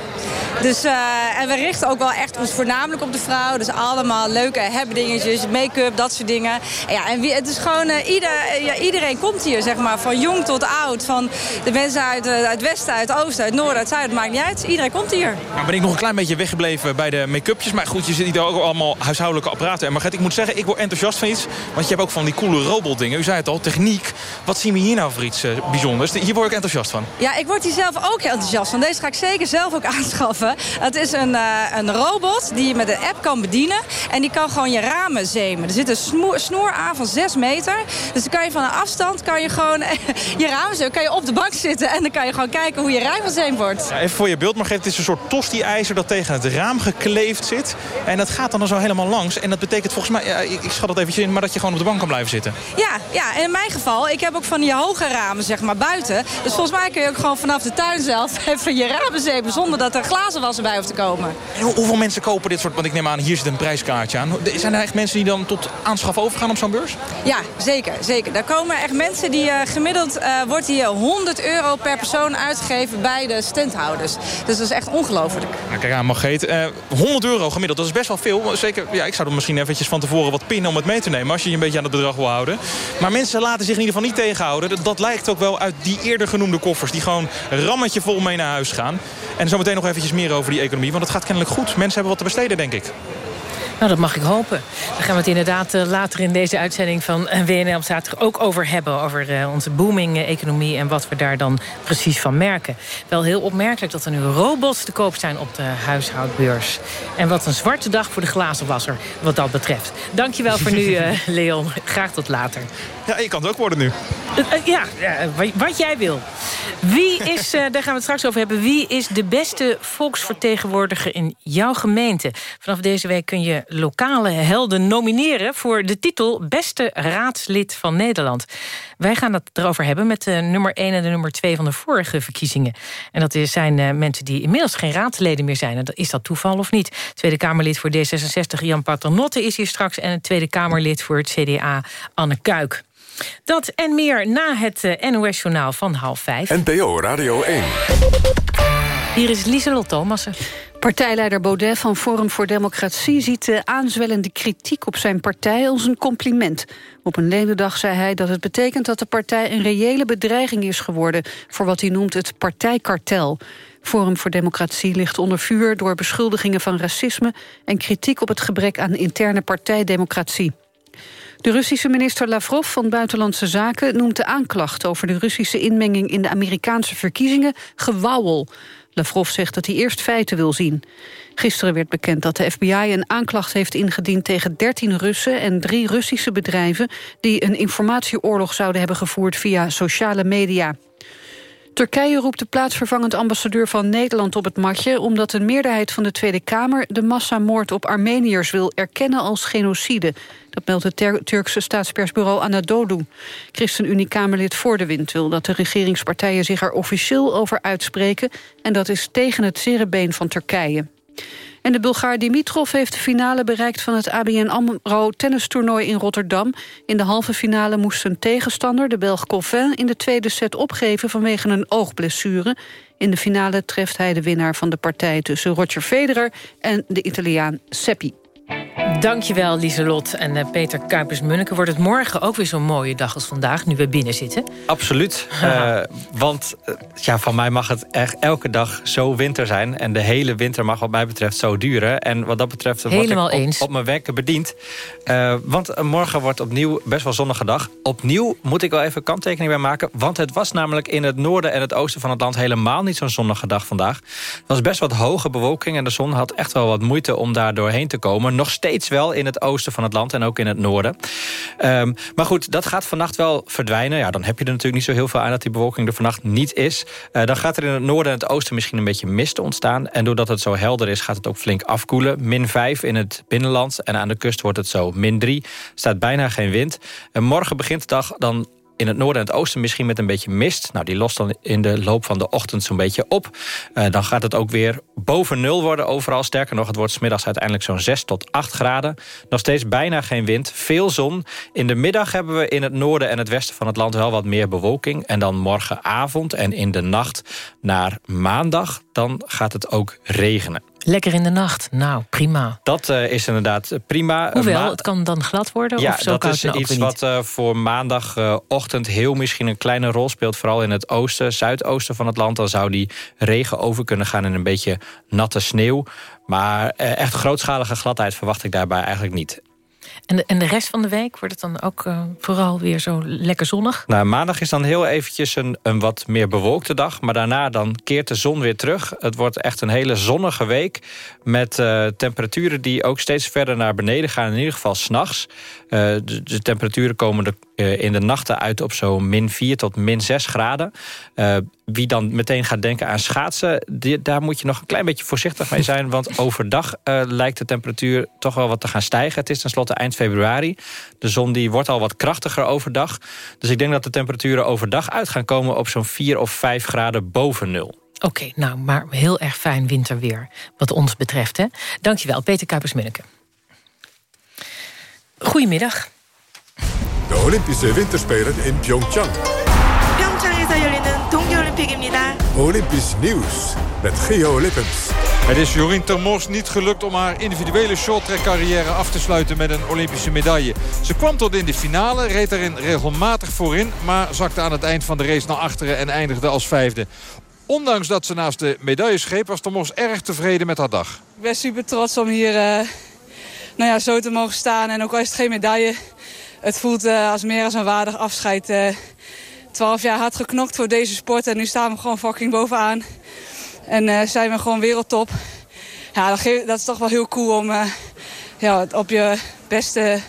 Dus, uh, en we richten ook wel echt ons voornamelijk op de vrouw. Dus allemaal leuke hebdingetjes, make-up, dat soort dingen. En ja, en wie, het is gewoon, uh, ieder, ja, iedereen komt hier, zeg maar. Van jong tot oud. Van de mensen uit, uit westen, uit oosten, uit noorden, uit zuiden. Maakt niet uit. Iedereen komt hier. Nou ben ik nog een klein beetje weggebleven bij de make-upjes. Maar goed, je zit hier ook allemaal huishoudelijke apparaten. En Margret, ik moet zeggen, ik word enthousiast van iets. Want je hebt ook van die coole robotdingen. U zei het al, techniek. Wat zien we hier nou voor iets bijzonders? Hier word ik enthousiast van. Ja, ik word hier zelf ook enthousiast van. Deze ga ik zeker zelf ook [LAUGHS] aanschaffen. Het is een, uh, een robot die je met een app kan bedienen. En die kan gewoon je ramen zemen. Er zit een snoer, snoer aan van 6 meter. Dus dan kan je van een afstand kan je gewoon [LAUGHS] je ramen zemen. kan je op de bank zitten en dan kan je gewoon kijken hoe je raam gezeemd wordt. Ja, even voor je beeld, maar het is een soort tosti-ijzer dat tegen het raam gekleefd zit. En dat gaat dan zo helemaal langs. En dat betekent volgens mij, ja, ik, ik schat het eventjes in, maar dat je gewoon op de bank kan blijven zitten. Ja, ja, en in mijn geval, ik heb ook van die hoge ramen zeg maar buiten. Dus volgens mij kun je ook gewoon vanaf de tuin zelf [LAUGHS] even je ramen zeemen... zonder dat er glazenwassen bij hoeft te komen. En hoeveel mensen kopen dit soort... want ik neem aan, hier zit een prijskaartje aan. Zijn er echt mensen die dan tot aanschaf overgaan op zo'n beurs? Ja, zeker. zeker. Daar komen echt mensen die uh, gemiddeld... Uh, wordt hier 100 euro per persoon uitgegeven bij de standhouders. Dus dat is echt ongelooflijk. Nou, kijk aan, Margreet. Uh, 100 euro gemiddeld, dat is best wel veel. Zeker, ja, ik zou er misschien eventjes van tevoren wat pinnen om het mee te nemen... als je je een beetje aan het bedrag wil houden. Maar mensen laten zich in ieder geval niet tegenhouden. Dat, dat lijkt ook wel uit die eerder genoemde koffers... die gewoon rammetje vol mee naar huis gaan. En zometeen nog eventjes meer over die economie. Want het gaat kennelijk goed. Mensen hebben wat te besteden, denk ik. Nou, dat mag ik hopen. Daar gaan we het inderdaad uh, later in deze uitzending van WNL op zaterdag ook over hebben. Over uh, onze booming economie en wat we daar dan precies van merken. Wel heel opmerkelijk dat er nu robots te koop zijn op de huishoudbeurs. En wat een zwarte dag voor de glazenwasser wat dat betreft. Dankjewel voor nu, [LAUGHS] Leon. Graag tot later. Ja, je kan het ook worden nu. ja, wat jij wil. Wie is, daar gaan we het straks over hebben... wie is de beste volksvertegenwoordiger in jouw gemeente? Vanaf deze week kun je lokale helden nomineren... voor de titel Beste Raadslid van Nederland. Wij gaan het erover hebben met de nummer 1 en de nummer 2 van de vorige verkiezingen. En dat zijn uh, mensen die inmiddels geen raadsleden meer zijn. Is dat toeval of niet? Tweede Kamerlid voor D66 Jan Paternotte is hier straks... en het Tweede Kamerlid voor het CDA Anne Kuik. Dat en meer na het uh, NOS-journaal van half vijf. NPO Radio 1. Hier is Lieselot Thomassen. Partijleider Baudet van Forum voor Democratie ziet de aanzwellende kritiek op zijn partij als een compliment. Op een ledendag zei hij dat het betekent dat de partij een reële bedreiging is geworden voor wat hij noemt het partijkartel. Forum voor Democratie ligt onder vuur door beschuldigingen van racisme en kritiek op het gebrek aan interne partijdemocratie. De Russische minister Lavrov van Buitenlandse Zaken noemt de aanklacht over de Russische inmenging in de Amerikaanse verkiezingen gewauwel. Lavrov zegt dat hij eerst feiten wil zien. Gisteren werd bekend dat de FBI een aanklacht heeft ingediend tegen 13 Russen en drie Russische bedrijven die een informatieoorlog zouden hebben gevoerd via sociale media. Turkije roept de plaatsvervangend ambassadeur van Nederland op het matje... omdat een meerderheid van de Tweede Kamer de massamoord op Armeniërs wil erkennen als genocide. Dat meldt het Turkse staatspersbureau Anadolu. ChristenUnie-Kamerlid Voor de Wind wil dat de regeringspartijen zich er officieel over uitspreken... en dat is tegen het zere been van Turkije. De Bulgaar Dimitrov heeft de finale bereikt van het ABN AMRO tennistoernooi in Rotterdam. In de halve finale moest zijn tegenstander, de Belg Coffin, in de tweede set opgeven vanwege een oogblessure. In de finale treft hij de winnaar van de partij tussen Roger Federer en de Italiaan Seppi. Dankjewel, Lieselot en uh, Peter Kuipers-Munneke. Wordt het morgen ook weer zo'n mooie dag als vandaag, nu we binnen zitten? Absoluut. uh, [LAUGHS] want uh, ja, van mij mag het echt elke dag zo winter zijn. En de hele winter mag wat mij betreft zo duren. En wat dat betreft word ik op, eens. op mijn werken bediend. want morgen wordt opnieuw best wel zonnige dag. Opnieuw moet ik wel even kanttekening bij maken. Want het was namelijk in het noorden en het oosten van het land... helemaal niet zo'n zonnige dag vandaag. Het was best wat hoge bewolking en de zon had echt wel wat moeite om daar doorheen te komen. Nog steeds wel in het oosten van het land en ook in het noorden. Um, maar goed, dat gaat vannacht wel verdwijnen. Ja, dan heb je er natuurlijk niet zo heel veel aan dat die bewolking er vannacht niet is. Uh, dan gaat er in het noorden en het oosten misschien een beetje mist ontstaan. En doordat het zo helder is, gaat het ook flink afkoelen. Min 5 in het binnenland en aan de kust wordt het zo min 3. Er staat bijna geen wind. En morgen begint de dag dan in het noorden en het oosten misschien met een beetje mist. Nou, die lost dan in de loop van de ochtend zo'n beetje op. Uh, dan gaat het ook weer boven nul worden overal. Sterker nog, het wordt smiddags uiteindelijk zo'n 6 tot 8 graden. Nog steeds bijna geen wind, veel zon. In de middag hebben we in het noorden en het westen van het land wel wat meer bewolking. En dan morgenavond en in de nacht naar maandag... dan gaat het ook regenen. Lekker in de nacht. Nou, prima. Dat uh, is inderdaad prima. Hoewel, Ma het kan dan glad worden? Ja, of zo dat koud is nou iets wat uh, voor maandagochtend heel misschien een kleine rol speelt. Vooral in het oosten, zuidoosten van het land. Dan zou die regen over kunnen gaan in een beetje natte sneeuw. Maar uh, echt grootschalige gladheid verwacht ik daarbij eigenlijk niet. En de, en de rest van de week wordt het dan ook uh, vooral weer zo lekker zonnig? Nou, maandag is dan heel eventjes een, een wat meer bewolkte dag. Maar daarna dan keert de zon weer terug. Het wordt echt een hele zonnige week. Met uh, temperaturen die ook steeds verder naar beneden gaan. In ieder geval s'nachts. Uh, de, de, temperaturen komen de, in de nachten uit op zo'n min 4 tot min 6 graden. wie dan meteen gaat denken aan schaatsen... Daar moet je nog een klein beetje voorzichtig mee zijn. Want overdag lijkt de temperatuur toch wel wat te gaan stijgen. Het is tenslotte eind februari. De zon die wordt al wat krachtiger overdag. Dus ik denk dat de temperaturen overdag uit gaan komen... op zo'n 4 of 5 graden boven nul. Oké, nou, maar heel erg fijn winterweer wat ons betreft. Hè? Dankjewel, Peter Kuipers-Minneke. Goedemiddag. De Olympische Winterspelen in Pyeongchang. 평창에서 열리는 동계올림픽입니다. Olympisch nieuws met Geo Lippens. Het is Jorien Termors niet gelukt om haar individuele shorttrack carrière af te sluiten met een Olympische medaille. Ze kwam tot in de finale, reed erin regelmatig voorin, maar zakte aan het eind van de race naar achteren en eindigde als vijfde. Ondanks dat ze naast de medailles greep, was Termors erg tevreden met haar dag. Ik ben super trots om hier uh, nou ja, zo te mogen staan. En ook al is het geen medaille, het voelt uh, als meer als een waardig afscheid. Uh, 12 jaar hard geknokt voor deze sport en nu staan we gewoon fucking bovenaan. En uh, zijn we gewoon wereldtop. Ja, dat, dat, is toch wel heel cool om ja, op je beste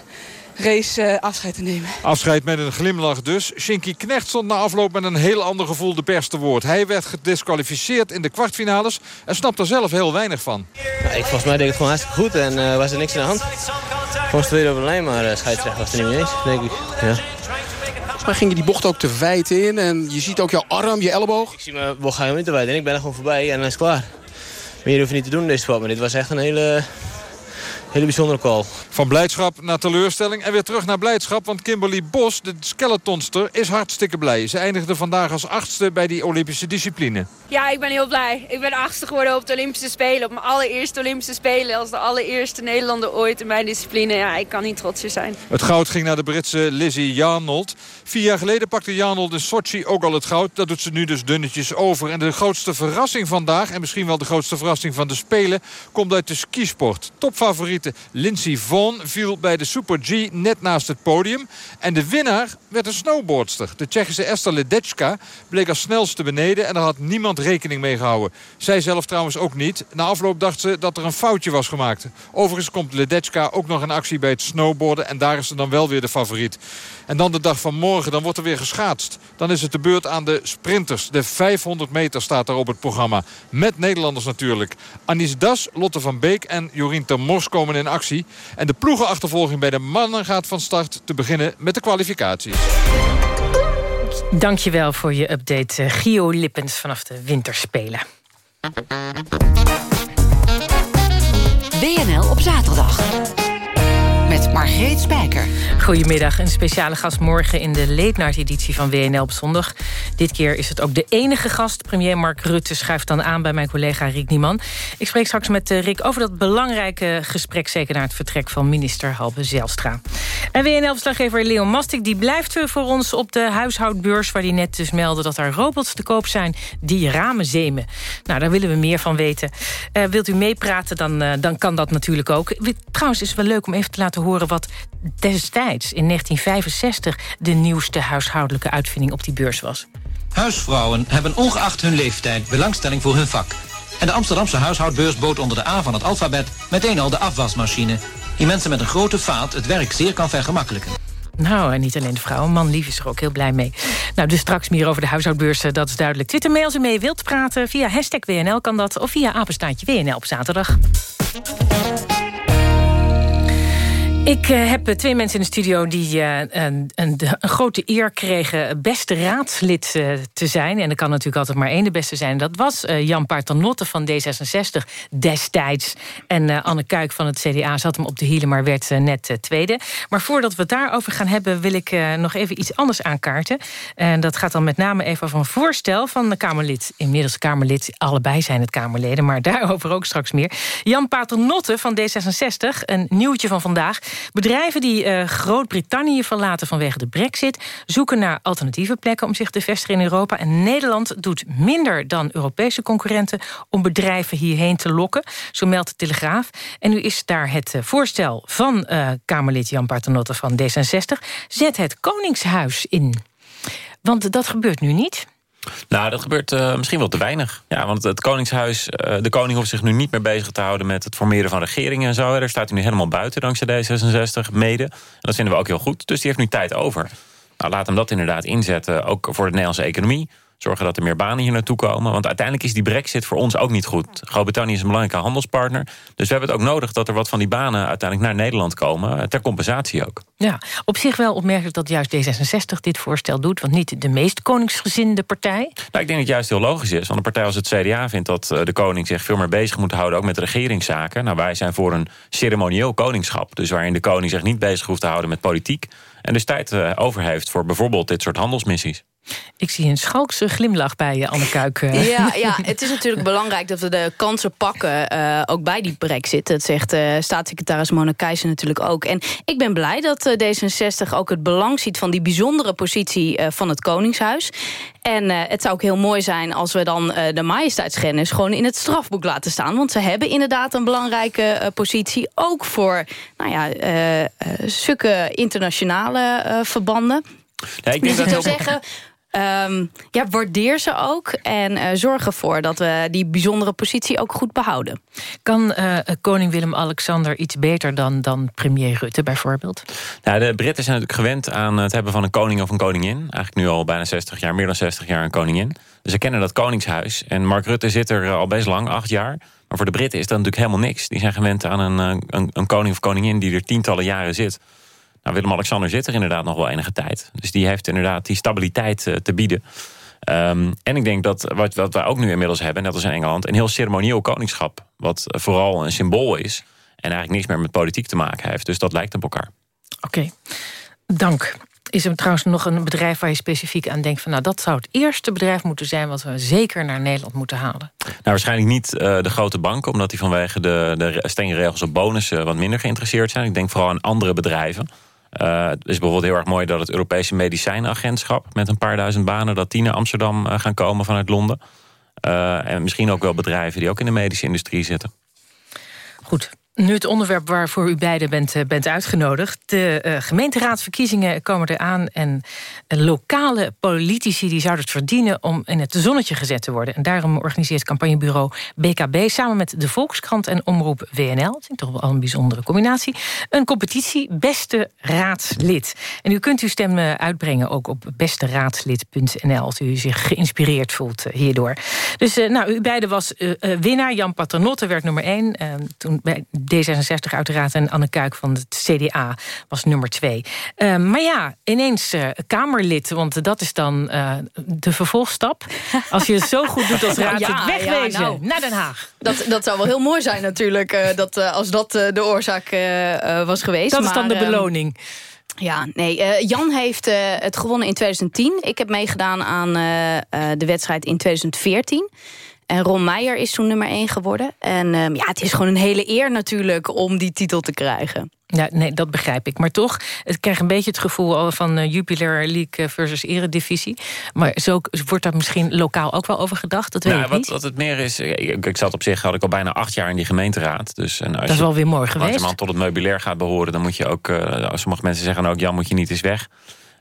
race uh, afscheid te nemen. Afscheid met een glimlach dus. Shinky Knecht stond na afloop met een heel ander gevoel de pers te woord. Hij werd gedisqualificeerd in de kwartfinales en snapt er zelf heel weinig van. Nou, ik, volgens mij deed ik het gewoon hartstikke goed en uh, was er niks aan de hand. Gewoon tweede over de lijn, maar uh, scheidsrechter was er niet mee eens, denk ik. Ja. Volgens mij ging je die bocht ook te wijd in en je ziet ook jouw arm, je elleboog. Ik zie mijn bocht helemaal niet te wijd in, ik ben er gewoon voorbij en dan is het klaar. Meer hoef je niet te doen in deze sport, maar dit was echt een hele hele bijzondere call. Van blijdschap naar teleurstelling en weer terug naar blijdschap. Want Kimberly Bos, de skeletonster, is hartstikke blij. Ze eindigde vandaag als achtste bij die Olympische discipline. Ja, ik ben heel blij. Ik ben achtste geworden op de Olympische Spelen. Op mijn allereerste Olympische Spelen. Als de allereerste Nederlander ooit in mijn discipline. Ja, ik kan niet trotser zijn. Het goud ging naar de Britse Lizzie Janold. Vier jaar geleden pakte Janold in Sochi ook al het goud. Dat doet ze nu dus dunnetjes over. En de grootste verrassing vandaag, en misschien wel de grootste verrassing van de Spelen... komt uit de skisport. Topfavoriete Lindsey Vonn viel bij de Super G net naast het podium. En de winnaar werd een snowboardster. De Tsjechische Esther Ledecka bleek als snelste beneden... en daar had niemand rekening mee gehouden. Zij zelf trouwens ook niet. Na afloop dacht ze dat er een foutje was gemaakt. Overigens komt Ledecka ook nog in actie bij het snowboarden... en daar is ze dan wel weer de favoriet. En dan de dag van morgen, dan wordt er weer geschaatst. Dan is het de beurt aan de sprinters. De 500 meter staat daar op het programma. Met Nederlanders natuurlijk. Anis Das, Lotte van Beek en Jorien Termors komen in actie. En de ploegenachtervolging bij de mannen gaat van start te beginnen met de kwalificaties. Dankjewel voor je update, uh, Gio Lippens vanaf de Winterspelen. WNL op zaterdag met Margreet Spijker. Goedemiddag, een speciale gast morgen in de late night editie van WNL op zondag. Dit keer is het ook de enige gast. Premier Mark Rutte schuift dan aan bij mijn collega Rick Nieman. Ik spreek straks met eh, Rick over dat belangrijke gesprek... zeker naar het vertrek van minister Halbe Zijlstra. En WNL-verslaggever Leon Mastik die blijft voor ons op de huishoudbeurs... waar hij net dus meldde dat er robots te koop zijn die ramen zemen. Nou, daar willen we meer van weten. Uh, wilt u meepraten, dan, uh, dan kan dat natuurlijk ook. Trouwens is het wel leuk om even te laten horen wat destijds in 1965 de nieuwste huishoudelijke uitvinding op die beurs was. Huisvrouwen hebben ongeacht hun leeftijd belangstelling voor hun vak. En de Amsterdamse huishoudbeurs bood onder de A van het alfabet meteen al de afwasmachine. Die mensen met een grote vaat het werk zeer kan vergemakkelijken. Nou, en niet alleen de vrouw, man lief is er ook heel blij mee. Nou, dus straks meer over de huishoudbeurs, dat is duidelijk. Twitter mail als u mee wilt praten. Via hashtag WNL kan dat, of via apenstaatje WNL op zaterdag. Ik uh, heb twee mensen in de studio die uh, een, een, een, grote eer kregen... beste raadslid te zijn. En er kan natuurlijk altijd maar één de beste zijn. Dat was Jan Paternotte van D66 destijds. En Anne Kuik van het CDA zat hem op de hielen... maar werd net tweede. Maar voordat we het daarover gaan hebben... wil ik nog even iets anders aankaarten. En dat gaat dan met name even over een voorstel van de Kamerlid. Inmiddels Kamerlid, allebei zijn het Kamerleden... maar [LAUGHS] daarover ook straks meer. Jan Paternotte van D66, een nieuwtje van vandaag... Bedrijven die uh, Groot-Brittannië verlaten vanwege de brexit... zoeken naar alternatieve plekken om zich te vestigen in Europa. En Nederland doet minder dan Europese concurrenten... om bedrijven hierheen te lokken, zo meldt de Telegraaf. En nu is daar het uh, voorstel van uh, Kamerlid Jan Paternotte van D66... zet het Koningshuis in. Want dat gebeurt nu niet... Nou, dat gebeurt uh, misschien wel te weinig. Ja, want het Koningshuis, uh, de koning hoeft zich nu niet meer bezig te houden... met het formeren van regeringen en zo. Daar staat hij nu helemaal buiten dankzij D66 mede. En dat vinden we ook heel goed. Dus die heeft nu tijd over. Nou, laat hem dat inderdaad inzetten, ook voor de Nederlandse economie zorgen dat er meer banen hier naartoe komen. Want uiteindelijk is die brexit voor ons ook niet goed. Groot-Brittannië is een belangrijke handelspartner. Dus we hebben het ook nodig dat er wat van die banen uiteindelijk naar Nederland komen. Ter compensatie ook. Ja, op zich wel opmerkelijk dat juist D66 dit voorstel doet. Want niet de meest koningsgezinde partij. Nou, ik denk dat het juist heel logisch is. Want een partij als het CDA vindt dat eh, de koning zich veel meer bezig moet houden... ook met regeringszaken. Nou, wij zijn voor een ceremonieel koningschap. Dus waarin de koning zich niet bezig hoeft te houden met politiek. En dus tijd eh, over heeft voor bijvoorbeeld dit soort handelsmissies. Ik zie een schalkse glimlach bij je, Anne Kuik. Ja, ja, [LAUGHS] het is natuurlijk belangrijk dat we de kansen pakken, uh, ook bij die brexit. Dat zegt uh, staatssecretaris Mona Keijzer natuurlijk ook. En ik ben blij dat uh, D66 ook het belang ziet van die bijzondere positie van het Koningshuis. En het zou ook heel mooi zijn als we dan de majesteitsgennis gewoon in het strafboek laten staan. Want ze hebben inderdaad een belangrijke positie, ook voor nou ja, zulke internationale verbanden. Ja, ik denk dus dat ik zou zeggen, ehm, ja, waardeer ze ook en uh, zorg ervoor dat we die bijzondere positie ook goed behouden. Kan uh, koning Willem-Alexander iets beter dan, dan premier Rutte bijvoorbeeld? Nou, de Britten zijn natuurlijk gewend aan het hebben van een koning of een koningin. Eigenlijk nu al bijna 60 jaar, meer dan 60 jaar een koningin. Dus ze kennen dat koningshuis. En Mark Rutte zit er al best lang, acht jaar. Maar voor de Britten is dat natuurlijk helemaal niks. Die zijn gewend aan een, een, een koning of koningin die er tientallen jaren zit. Nou, Willem-Alexander zit er inderdaad nog wel enige tijd. Dus die heeft inderdaad die stabiliteit uh, te bieden. Um, en ik denk dat wat, wat wij ook nu inmiddels hebben, net als in Engeland... een heel ceremonieel koningschap. Wat vooral een symbool is. En eigenlijk niks meer met politiek te maken heeft. Dus dat lijkt op elkaar. Oké, okay. dank. Is er trouwens nog een bedrijf waar je specifiek aan denkt... van nou, dat zou het eerste bedrijf moeten zijn... wat we zeker naar Nederland moeten halen? Nou, waarschijnlijk niet uh, de grote banken... omdat die vanwege de, de strenge regels op bonussen... wat minder geïnteresseerd zijn. Ik denk vooral aan andere bedrijven. Uh, het is bijvoorbeeld heel erg mooi dat het Europese medicijnagentschap... met een paar duizend banen, dat die naar Amsterdam uh, gaan komen vanuit Londen. Uh, en misschien ook wel bedrijven die ook in de medische industrie zitten. Goed, nu het onderwerp waarvoor u beiden bent, uh, bent uitgenodigd. De uh, gemeenteraadsverkiezingen komen eraan... en uh, lokale politici die zouden het verdienen... om in het zonnetje gezet te worden. En daarom organiseert campagnebureau BKB... samen met de Volkskrant en Omroep WNL... dat is toch wel een bijzondere combinatie... een competitie Beste Raadslid. En u kunt uw stem uitbrengen ook op besteraadslid.nl... als u zich geïnspireerd voelt hierdoor. Dus nou, u beiden was winnaar. Jan Paternotte werd nummer één. toen bij D66 uiteraard en Anne Kuik van het CDA was nummer twee. Uh, maar ja, ineens uh, Kamerlid, want dat is dan uh, de vervolgstap. Als je het zo goed doet als [LAUGHS] raad, ja, wegwezen ja, nou, naar Den Haag. Dat, dat zou wel heel mooi zijn natuurlijk, dat, als dat de oorzaak was geweest. Dat maar, is dan de beloning. Ja, nee. Uh, Jan heeft uh, het gewonnen in 2010. Ik heb meegedaan aan uh, de wedstrijd in 2014. En Ron Meijer is toen nummer 1 geworden. En um, ja, het is gewoon een hele eer natuurlijk om die titel te krijgen. Ja, nee, dat begrijp ik. Maar toch, ik krijg een beetje het gevoel van uh, Jupiler League versus Eredivisie. Maar zo wordt daar misschien lokaal ook wel over gedacht. Dat weet nou, ik wat, niet. Wat het meer is, ik, ik zat op zich, had ik al bijna acht jaar in die gemeenteraad. Dus, en als dat is wel weer mooi geweest. Als je man tot het meubilair gaat behoren, dan moet je ook, uh, sommige mensen zeggen ook, Jan moet je niet eens weg.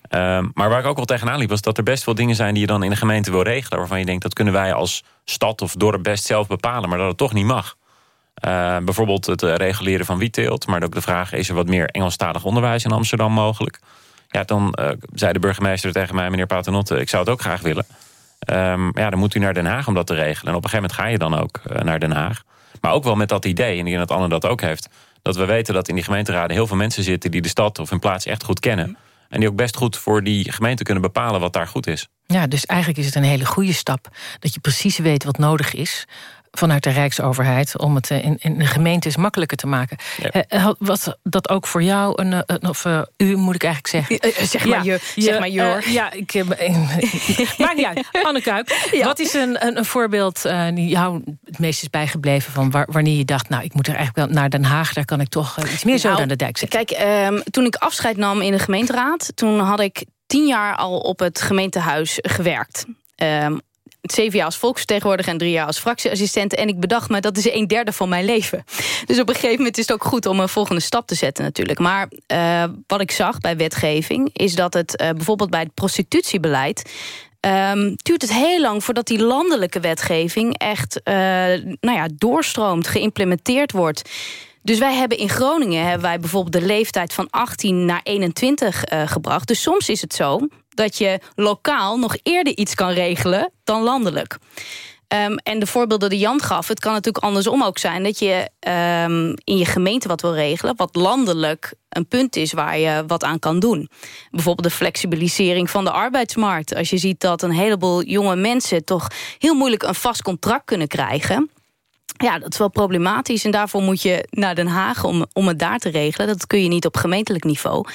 Um, maar waar ik ook wel tegenaan liep, was dat er best veel dingen zijn die je dan in de gemeente wil regelen. Waarvan je denkt, dat kunnen wij als stad of dorp best zelf bepalen, maar dat het toch niet mag. Uh, bijvoorbeeld het reguleren van wietteelt. Maar ook de vraag, is er wat meer Engelstalig onderwijs in Amsterdam mogelijk? Ja, dan uh, zei de burgemeester tegen mij, meneer Paternotte, ik zou het ook graag willen. Um, ja, dan moet u naar Den Haag om dat te regelen. En op een gegeven moment ga je dan ook uh, naar Den Haag. Maar ook wel met dat idee, en ik denk dat Anne dat ook heeft... dat we weten dat in die gemeenteraden heel veel mensen zitten... die de stad of hun plaats echt goed kennen... En die ook best goed voor die gemeente kunnen bepalen wat daar goed is. Ja, dus eigenlijk is het een hele goede stap. Dat je precies weet wat nodig is vanuit de Rijksoverheid... om het in, in de gemeentes makkelijker te maken. Ja. Was dat ook voor jou, een, een of uh, u moet ik eigenlijk zeggen? Zeg maar ja, je, zeg maar je hoor. Uh, ja, ik... [LAUGHS] Maakt niet uit. Anne Kuik, [LAUGHS] ja. wat is een, een, een voorbeeld uh, die jou het meest is bijgebleven... van waar, wanneer je dacht, nou, ik moet er eigenlijk wel naar Den Haag... daar kan ik toch iets meer zo nou, aan de dijk zetten. Kijk, um, toen ik afscheid nam in de gemeenteraad... toen had ik tien jaar al op het gemeentehuis gewerkt. Um, zeven jaar als volksvertegenwoordiger en drie jaar als fractieassistent. En ik bedacht me, dat is een derde van mijn leven. Dus op een gegeven moment is het ook goed om een volgende stap te zetten natuurlijk. Maar uh, wat ik zag bij wetgeving is dat het uh, bijvoorbeeld bij het prostitutiebeleid... Um, duurt het heel lang voordat die landelijke wetgeving echt uh, nou ja, doorstroomt, geïmplementeerd wordt. Dus wij hebben in Groningen hebben wij bijvoorbeeld de leeftijd van 18 naar 21 uh, gebracht. Dus soms is het zo dat je lokaal nog eerder iets kan regelen dan landelijk. Um, en de voorbeelden die Jan gaf, het kan natuurlijk andersom ook zijn... dat je um, in je gemeente wat wil regelen... wat landelijk een punt is waar je wat aan kan doen. Bijvoorbeeld de flexibilisering van de arbeidsmarkt. Als je ziet dat een heleboel jonge mensen... toch heel moeilijk een vast contract kunnen krijgen... Ja, dat is wel problematisch en daarvoor moet je naar Den Haag om, om het daar te regelen. Dat kun je niet op gemeentelijk niveau.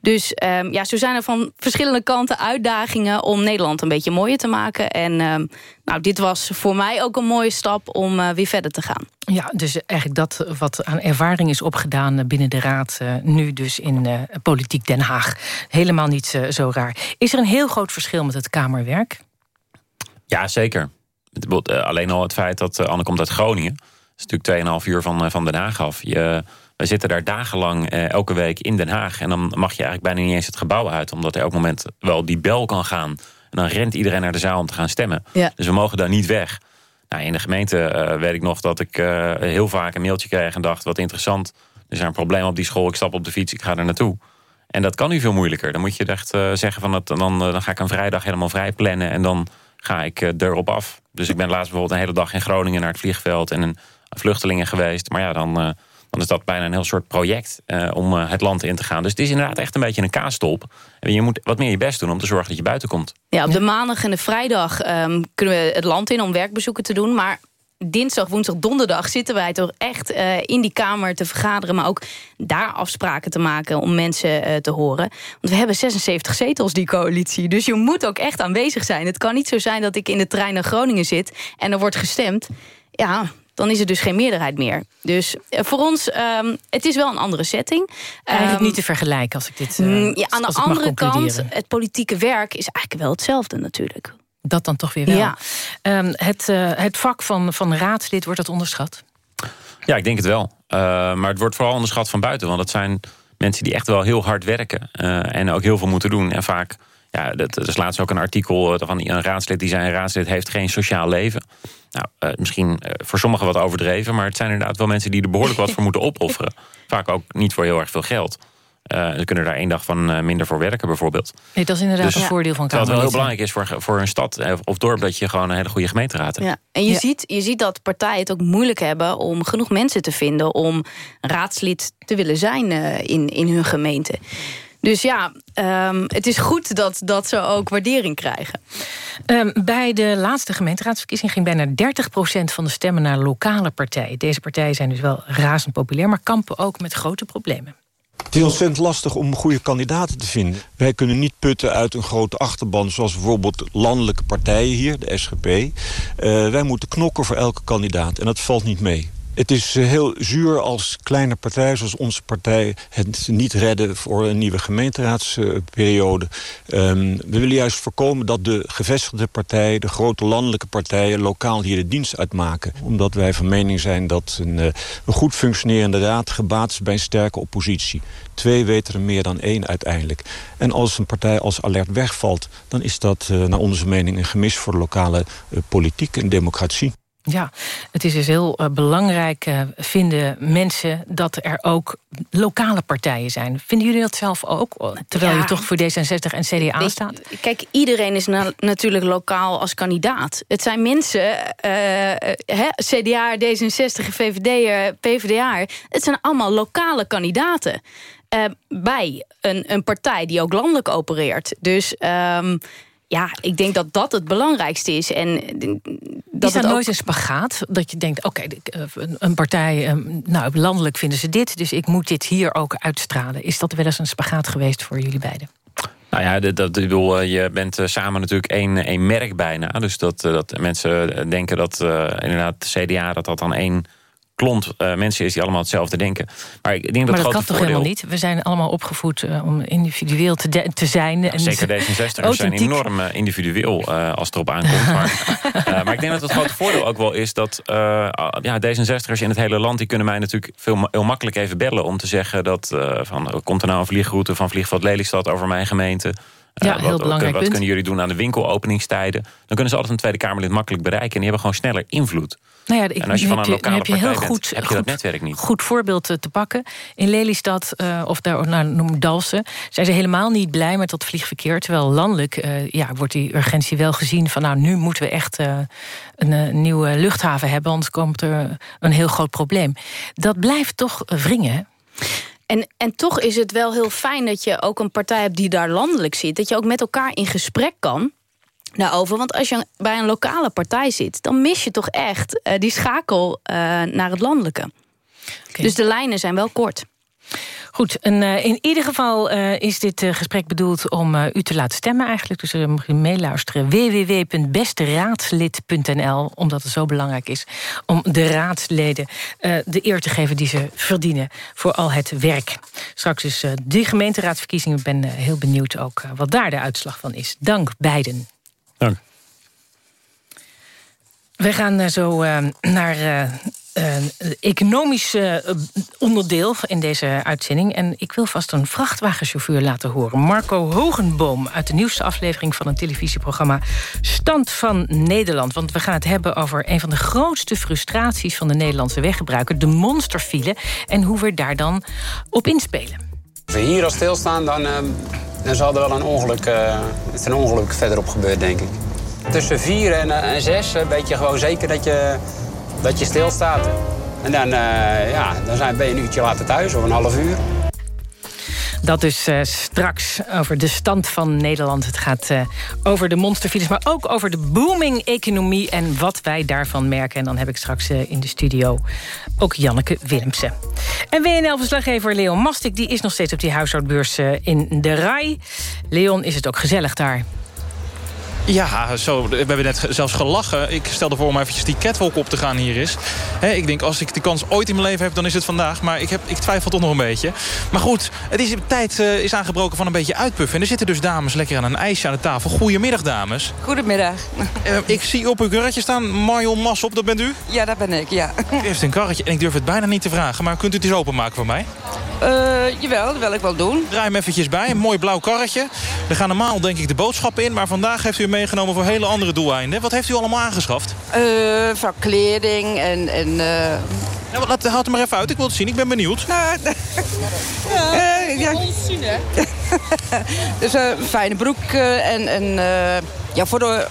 Dus um, ja, zo zijn er van verschillende kanten uitdagingen om Nederland een beetje mooier te maken. En um, nou, dit was voor mij ook een mooie stap om uh, weer verder te gaan. Ja, dus eigenlijk dat wat aan ervaring is opgedaan binnen de Raad... Uh, nu dus in uh, Politiek Den Haag. Helemaal niet zo raar. Is er een heel groot verschil met het Kamerwerk? Ja, zeker. Alleen al het feit dat Anne komt uit Groningen. Dat is natuurlijk 2,5 uur van, van Den Haag af. Je, we zitten daar dagenlang eh, elke week in Den Haag. En dan mag je eigenlijk bijna niet eens het gebouw uit. Omdat er elk moment wel die bel kan gaan. En dan rent iedereen naar de zaal om te gaan stemmen. Ja. Dus we mogen daar niet weg. Nou, in de gemeente eh, weet ik nog dat ik eh, heel vaak een mailtje kreeg... en dacht, wat interessant, er is een probleem op die school... ik stap op de fiets, ik ga er naartoe. En dat kan nu veel moeilijker. Dan moet je echt eh, zeggen, van dat, dan, eh, dan ga ik een vrijdag helemaal vrij plannen... en dan ga ik eh, erop af. Dus ik ben laatst bijvoorbeeld een hele dag in Groningen... naar het vliegveld en een vluchtelingen geweest. Maar ja, dan, eh, dan is dat bijna een heel soort project... eh, om eh, het land in te gaan. Dus het is inderdaad echt een beetje een kaastop. En je moet wat meer je best doen om te zorgen dat je buiten komt. Ja, op de maandag en de vrijdag ehm, kunnen we het land in om werkbezoeken te doen. Maar dinsdag, woensdag, donderdag zitten wij toch echt eh, in die kamer te vergaderen. Maar ook daar afspraken te maken om mensen eh, te horen. Want we hebben 76 zetels, die coalitie. Dus je moet ook echt aanwezig zijn. Het kan niet zo zijn dat ik in de trein naar Groningen zit en er wordt gestemd. Ja, dan is er dus geen meerderheid meer. Dus eh, voor ons, ehm, het is wel een andere setting. Eigenlijk Ehm, niet te vergelijken als ik dit mm, ja, aan de andere kant, het politieke werk is eigenlijk wel hetzelfde natuurlijk. Dat dan toch weer wel. Ja. Ehm, het, eh, het vak van, van raadslid, wordt dat onderschat? Ja, ik denk het wel. Eh, maar het wordt vooral onderschat van buiten. Want het zijn mensen die echt wel heel hard werken. eh, en ook heel veel moeten doen. En vaak, ja, dat, er is laatst ook een artikel van een raadslid... die zei, een raadslid heeft geen sociaal leven. Nou, eh, misschien voor sommigen wat overdreven... maar het zijn inderdaad wel mensen die er behoorlijk wat voor moeten opofferen. [LAUGHS] Vaak ook niet voor heel erg veel geld. Eh, ze kunnen daar één dag van eh, minder voor werken, bijvoorbeeld. Nee, dat is inderdaad Dus- een voordeel van het wel heel belangrijk is voor, voor een stad eh, of dorp... dat je gewoon een hele goede gemeenteraad hebt. Ja. En je, Ziet, je ziet dat partijen het ook moeilijk hebben om genoeg mensen te vinden... om raadslid te willen zijn eh, in, in hun gemeente. Dus ja, ehm, het is goed dat, dat ze ook waardering krijgen. Ehm, bij de laatste gemeenteraadsverkiezing ging bijna 30% van de stemmen naar lokale partijen. Deze partijen zijn dus wel razend populair, maar kampen ook met grote problemen. Het is ontzettend lastig om goede kandidaten te vinden. Wij kunnen niet putten uit een grote achterban... zoals bijvoorbeeld landelijke partijen hier, de SGP. Eh, wij moeten knokken voor elke kandidaat en dat valt niet mee. Het is eh, heel zuur als kleine partijen zoals onze partij... het niet redden voor een nieuwe gemeenteraadsperiode. Ehm, we willen juist voorkomen dat de gevestigde partijen... de grote landelijke partijen lokaal hier de dienst uitmaken. Omdat wij van mening zijn dat een, eh, een goed functionerende raad... gebaat is bij een sterke oppositie. Twee weten er meer dan één uiteindelijk. En als een partij als alert wegvalt... dan is dat eh, naar onze mening een gemis voor de lokale politiek en democratie. Ja, het is dus heel eh, belangrijk, eh, vinden mensen... dat er ook lokale partijen zijn. Vinden jullie dat zelf ook? Terwijl Ja. je toch voor D66 en CDA Weet- staat? Kijk, iedereen is na- natuurlijk lokaal als kandidaat. Het zijn mensen, eh, CDA, D66, VVD, PvdA... het zijn allemaal lokale kandidaten. bij een, een partij die ook landelijk opereert. Dus ehm, ja, ik denk dat dat het belangrijkste is. En dat is dat het ook- nooit een spagaat? Dat je denkt, oké, eh, een- een partij... eh, nou, landelijk vinden ze dit, dus ik moet dit hier ook uitstralen. Is dat wel eens een spagaat geweest voor jullie beiden? Nou ja, dat, dat, ik bedoel, eh, je bent samen natuurlijk één, één merk bijna. Dus dat, dat mensen denken dat eh, inderdaad de CDA... dat dat dan één klont eh, mensen is die allemaal hetzelfde denken. Maar ik denk dat maar het dat kan toch voordeel... helemaal niet? We zijn allemaal opgevoed eh, om individueel te, de- te zijn. en Zeker D66'ers zijn enorm eh, individueel als het erop aankomt. maar, [LAUGHS] maar ik denk dat het grote voordeel ook wel is dat ja, D66'ers in het hele land... die kunnen mij natuurlijk veel, heel makkelijk even bellen om te zeggen... dat van, komt er nou een vliegroute van Vliegveld Lelystad over mijn gemeente... Ja, heel wat, belangrijk Wat punt. kunnen jullie doen aan de winkelopeningstijden? Dan kunnen ze altijd een Tweede Kamerlid makkelijk bereiken... en die hebben gewoon sneller invloed. Nou ja, ik, en als je nu van een heb dan lokale heb je partij heel bent, goed, heb je goed, dat netwerk niet. goed voorbeeld eh, te pakken. In Lelystad, uh, of daar nou, noem Dalsen... zijn ze helemaal niet blij met dat vliegverkeer. Terwijl landelijk uh, ja, wordt die urgentie wel gezien... van nou, nu moeten we echt uh, een, een, nieuwe luchthaven hebben... anders komt er een heel groot probleem. Dat blijft toch wringen? En, en toch is het wel heel fijn dat je ook een partij hebt die daar landelijk zit. Dat je ook met elkaar in gesprek kan daarover. Want als je bij een lokale partij zit... dan mis je toch echt uh, die schakel uh, naar het landelijke. Okay. Dus de lijnen zijn wel kort. Goed, en uh, in ieder geval is dit gesprek bedoeld om u te laten stemmen eigenlijk. Dus mag je meeluisteren. www.besteraadslid.nl Omdat het zo belangrijk is om de raadsleden de eer te geven die ze verdienen voor al het werk. Straks dus de gemeenteraadsverkiezingen. Ik ben heel benieuwd ook wat daar de uitslag van is. Dank beiden. Dank. We gaan zo naar een economisch eh, onderdeel in deze uitzending. En ik wil vast een vrachtwagenchauffeur laten horen. Marco Hogenboom uit de nieuwste aflevering van een televisieprogramma... Stand van Nederland. Want we gaan het hebben over een van de grootste frustraties... van de Nederlandse weggebruiker, de monsterfile... en hoe we daar dan op inspelen. Als we hier al stilstaan, dan, dan zal er wel een ongeluk, een ongeluk verderop gebeuren, denk ik. Tussen vier en, uh, en zes weet je gewoon zeker dat je, dat je stilstaat. En dan, ja, dan zijn, ben je een uurtje later thuis, of een half uur. Dat uh, straks over de stand van Nederland. Het gaat over de monsterfiles, maar ook over de booming economie... en wat wij daarvan merken. En dan heb ik straks in de studio ook Janneke Willemsen. En WNL-verslaggever Leon Mastik die is nog steeds op die huishoudbeurs in de RAI. Leon, is het ook gezellig daar? Ja, zo, we hebben net zelfs gelachen. Ik stelde voor om eventjes die catwalk op te gaan hier is. He, ik denk, als ik die kans ooit in mijn leven heb, dan is het vandaag. Maar ik, heb, ik twijfel toch nog een beetje. Maar goed, het is, de tijd uh, is aangebroken van een beetje uitpuffen. En er zitten dus dames lekker aan een ijsje aan de tafel. Goedemiddag, dames. Goedemiddag. Uh, ik zie op uw karretje staan Marion Massop, dat bent u? Ja, dat ben ik, ja. U heeft een karretje en ik durf het bijna niet te vragen. Maar kunt u het eens openmaken voor mij? Uh, jawel, dat wil ik wel doen. Draai hem eventjes bij, een mooi blauw karretje. Er gaan normaal denk ik de boodschappen in. Maar vandaag heeft u meegenomen voor hele andere doeleinden. Wat heeft u allemaal aangeschaft? Uh, van kleding en... en uh... nou, laat, haal het maar even uit, ik wil het zien. Ik ben benieuwd. Nou, ja, uh, ja. zien, hè? [LAUGHS] dus een fijne broek en... en ja, voor de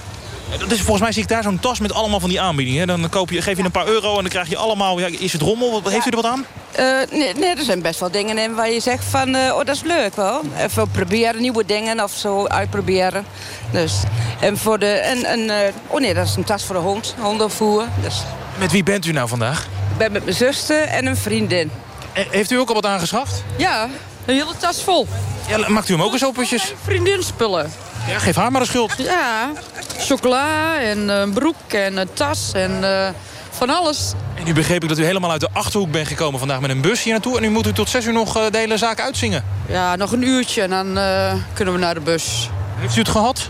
dus volgens mij zie ik daar zo'n tas met allemaal van die aanbiedingen. Dan koop je, geef je een paar euro en dan krijg je allemaal... Ja, is het rommel? Heeft u er wat aan? Uh, nee, nee, er zijn best wel dingen in waar je zegt van... Uh, oh, dat is leuk wel. Even proberen, nieuwe dingen of zo uitproberen. Dus, en voor de... En, en, uh, oh nee, dat is een tas voor de hond. Hondenvoer. Dus. Met wie bent u nou vandaag? Ik ben met mijn zuster en een vriendin. E heeft u ook al wat aangeschaft? Ja, een hele tas vol. Ja, maakt u hem ook eens opetjes? Vriendinspullen. Ja, geef haar maar de schuld. Ja, chocola en een broek en een tas en uh, van alles. En nu begreep ik dat u helemaal uit de Achterhoek bent gekomen vandaag met een bus hier naartoe. En nu moet u tot zes uur nog uh, de hele zaak uitzingen. Ja, nog een uurtje en dan uh, kunnen we naar de bus. Heeft u het gehad?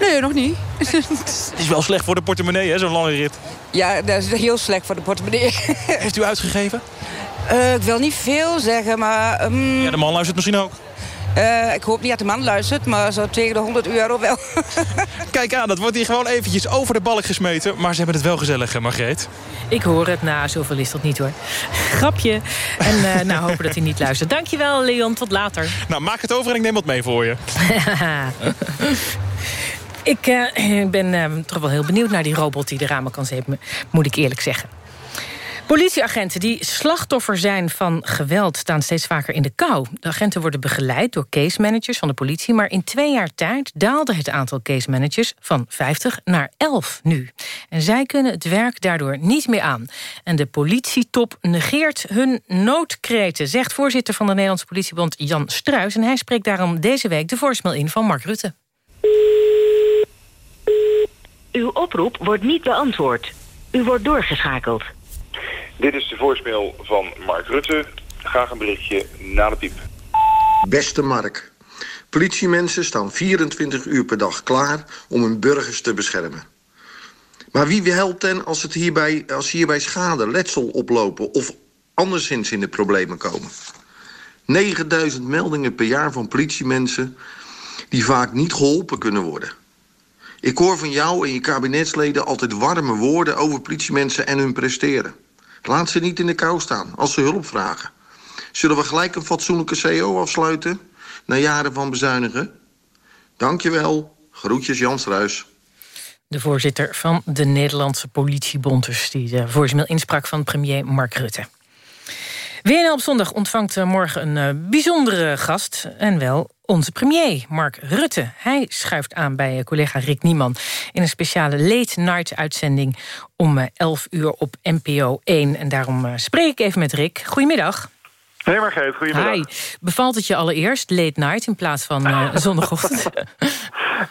Nee, nog niet. [LAUGHS] Het is wel slecht voor de portemonnee, hè, zo'n lange rit. Ja, dat is heel slecht voor de portemonnee. Heeft u uitgegeven? ik wil niet veel zeggen, maar... Um... Ja, de man luistert misschien ook. Uh, ik hoop niet dat de man luistert, maar zo tegen de 100 euro wel. [LAUGHS] Kijk aan, dat wordt hier gewoon eventjes over de balk gesmeten. Maar ze hebben het wel gezellig, Margreet. Ik hoor het, nou, zoveel is dat niet hoor. [LAUGHS] Grapje. En uh, nou, [LAUGHS] hopen dat hij niet luistert. Dankjewel, Leon. Tot later. Nou, maak het over en ik neem wat mee voor je. ik uh, [CLEARS THROAT] ben toch wel heel benieuwd naar die robot die de ramen kan zeepen. Moet ik eerlijk zeggen. Politieagenten die slachtoffer zijn van geweld staan steeds vaker in de kou. De agenten worden begeleid door case managers van de politie... maar in twee jaar tijd daalde het aantal case managers van 50 naar 11 nu. En zij kunnen het werk daardoor niet meer aan. En de politietop negeert hun noodkreten... zegt voorzitter van de Nederlandse politiebond Jan Struis... en hij spreekt daarom deze week de voorsmail in van Mark Rutte. Uw oproep wordt niet beantwoord. U wordt doorgeschakeld. Dit is de voorspel van Mark Rutte. Graag een berichtje na de piep. Beste Mark, politiemensen staan 24 uur per dag klaar om hun burgers te beschermen. Maar wie helpt hen als, het hierbij, als hierbij schade, letsel oplopen of anderszins in de problemen komen? 9000 meldingen per jaar van politiemensen die vaak niet geholpen kunnen worden. Ik hoor van jou en je kabinetsleden altijd warme woorden over politiemensen en hun presteren. Laat ze niet in de kou staan als ze hulp vragen. Zullen we gelijk een fatsoenlijke CO afsluiten? Na jaren van bezuinigen? Dankjewel. Groetjes Jan Struis. De voorzitter van de Nederlandse politiebond... Dus die de insprak van premier Mark Rutte. WNL op zondag ontvangt eh, morgen een uh, bijzondere gast. En wel onze premier, Mark Rutte. Hij schuift aan bij uh, collega Rick Nieman... in een speciale late-night-uitzending om 11 uur op NPO 1. En daarom spreek ik even met Rick. Goedemiddag. Hey Margreet, goedemiddag. Hi. Bevalt het je allereerst late night in plaats van [LAUGHS] zondagochtend?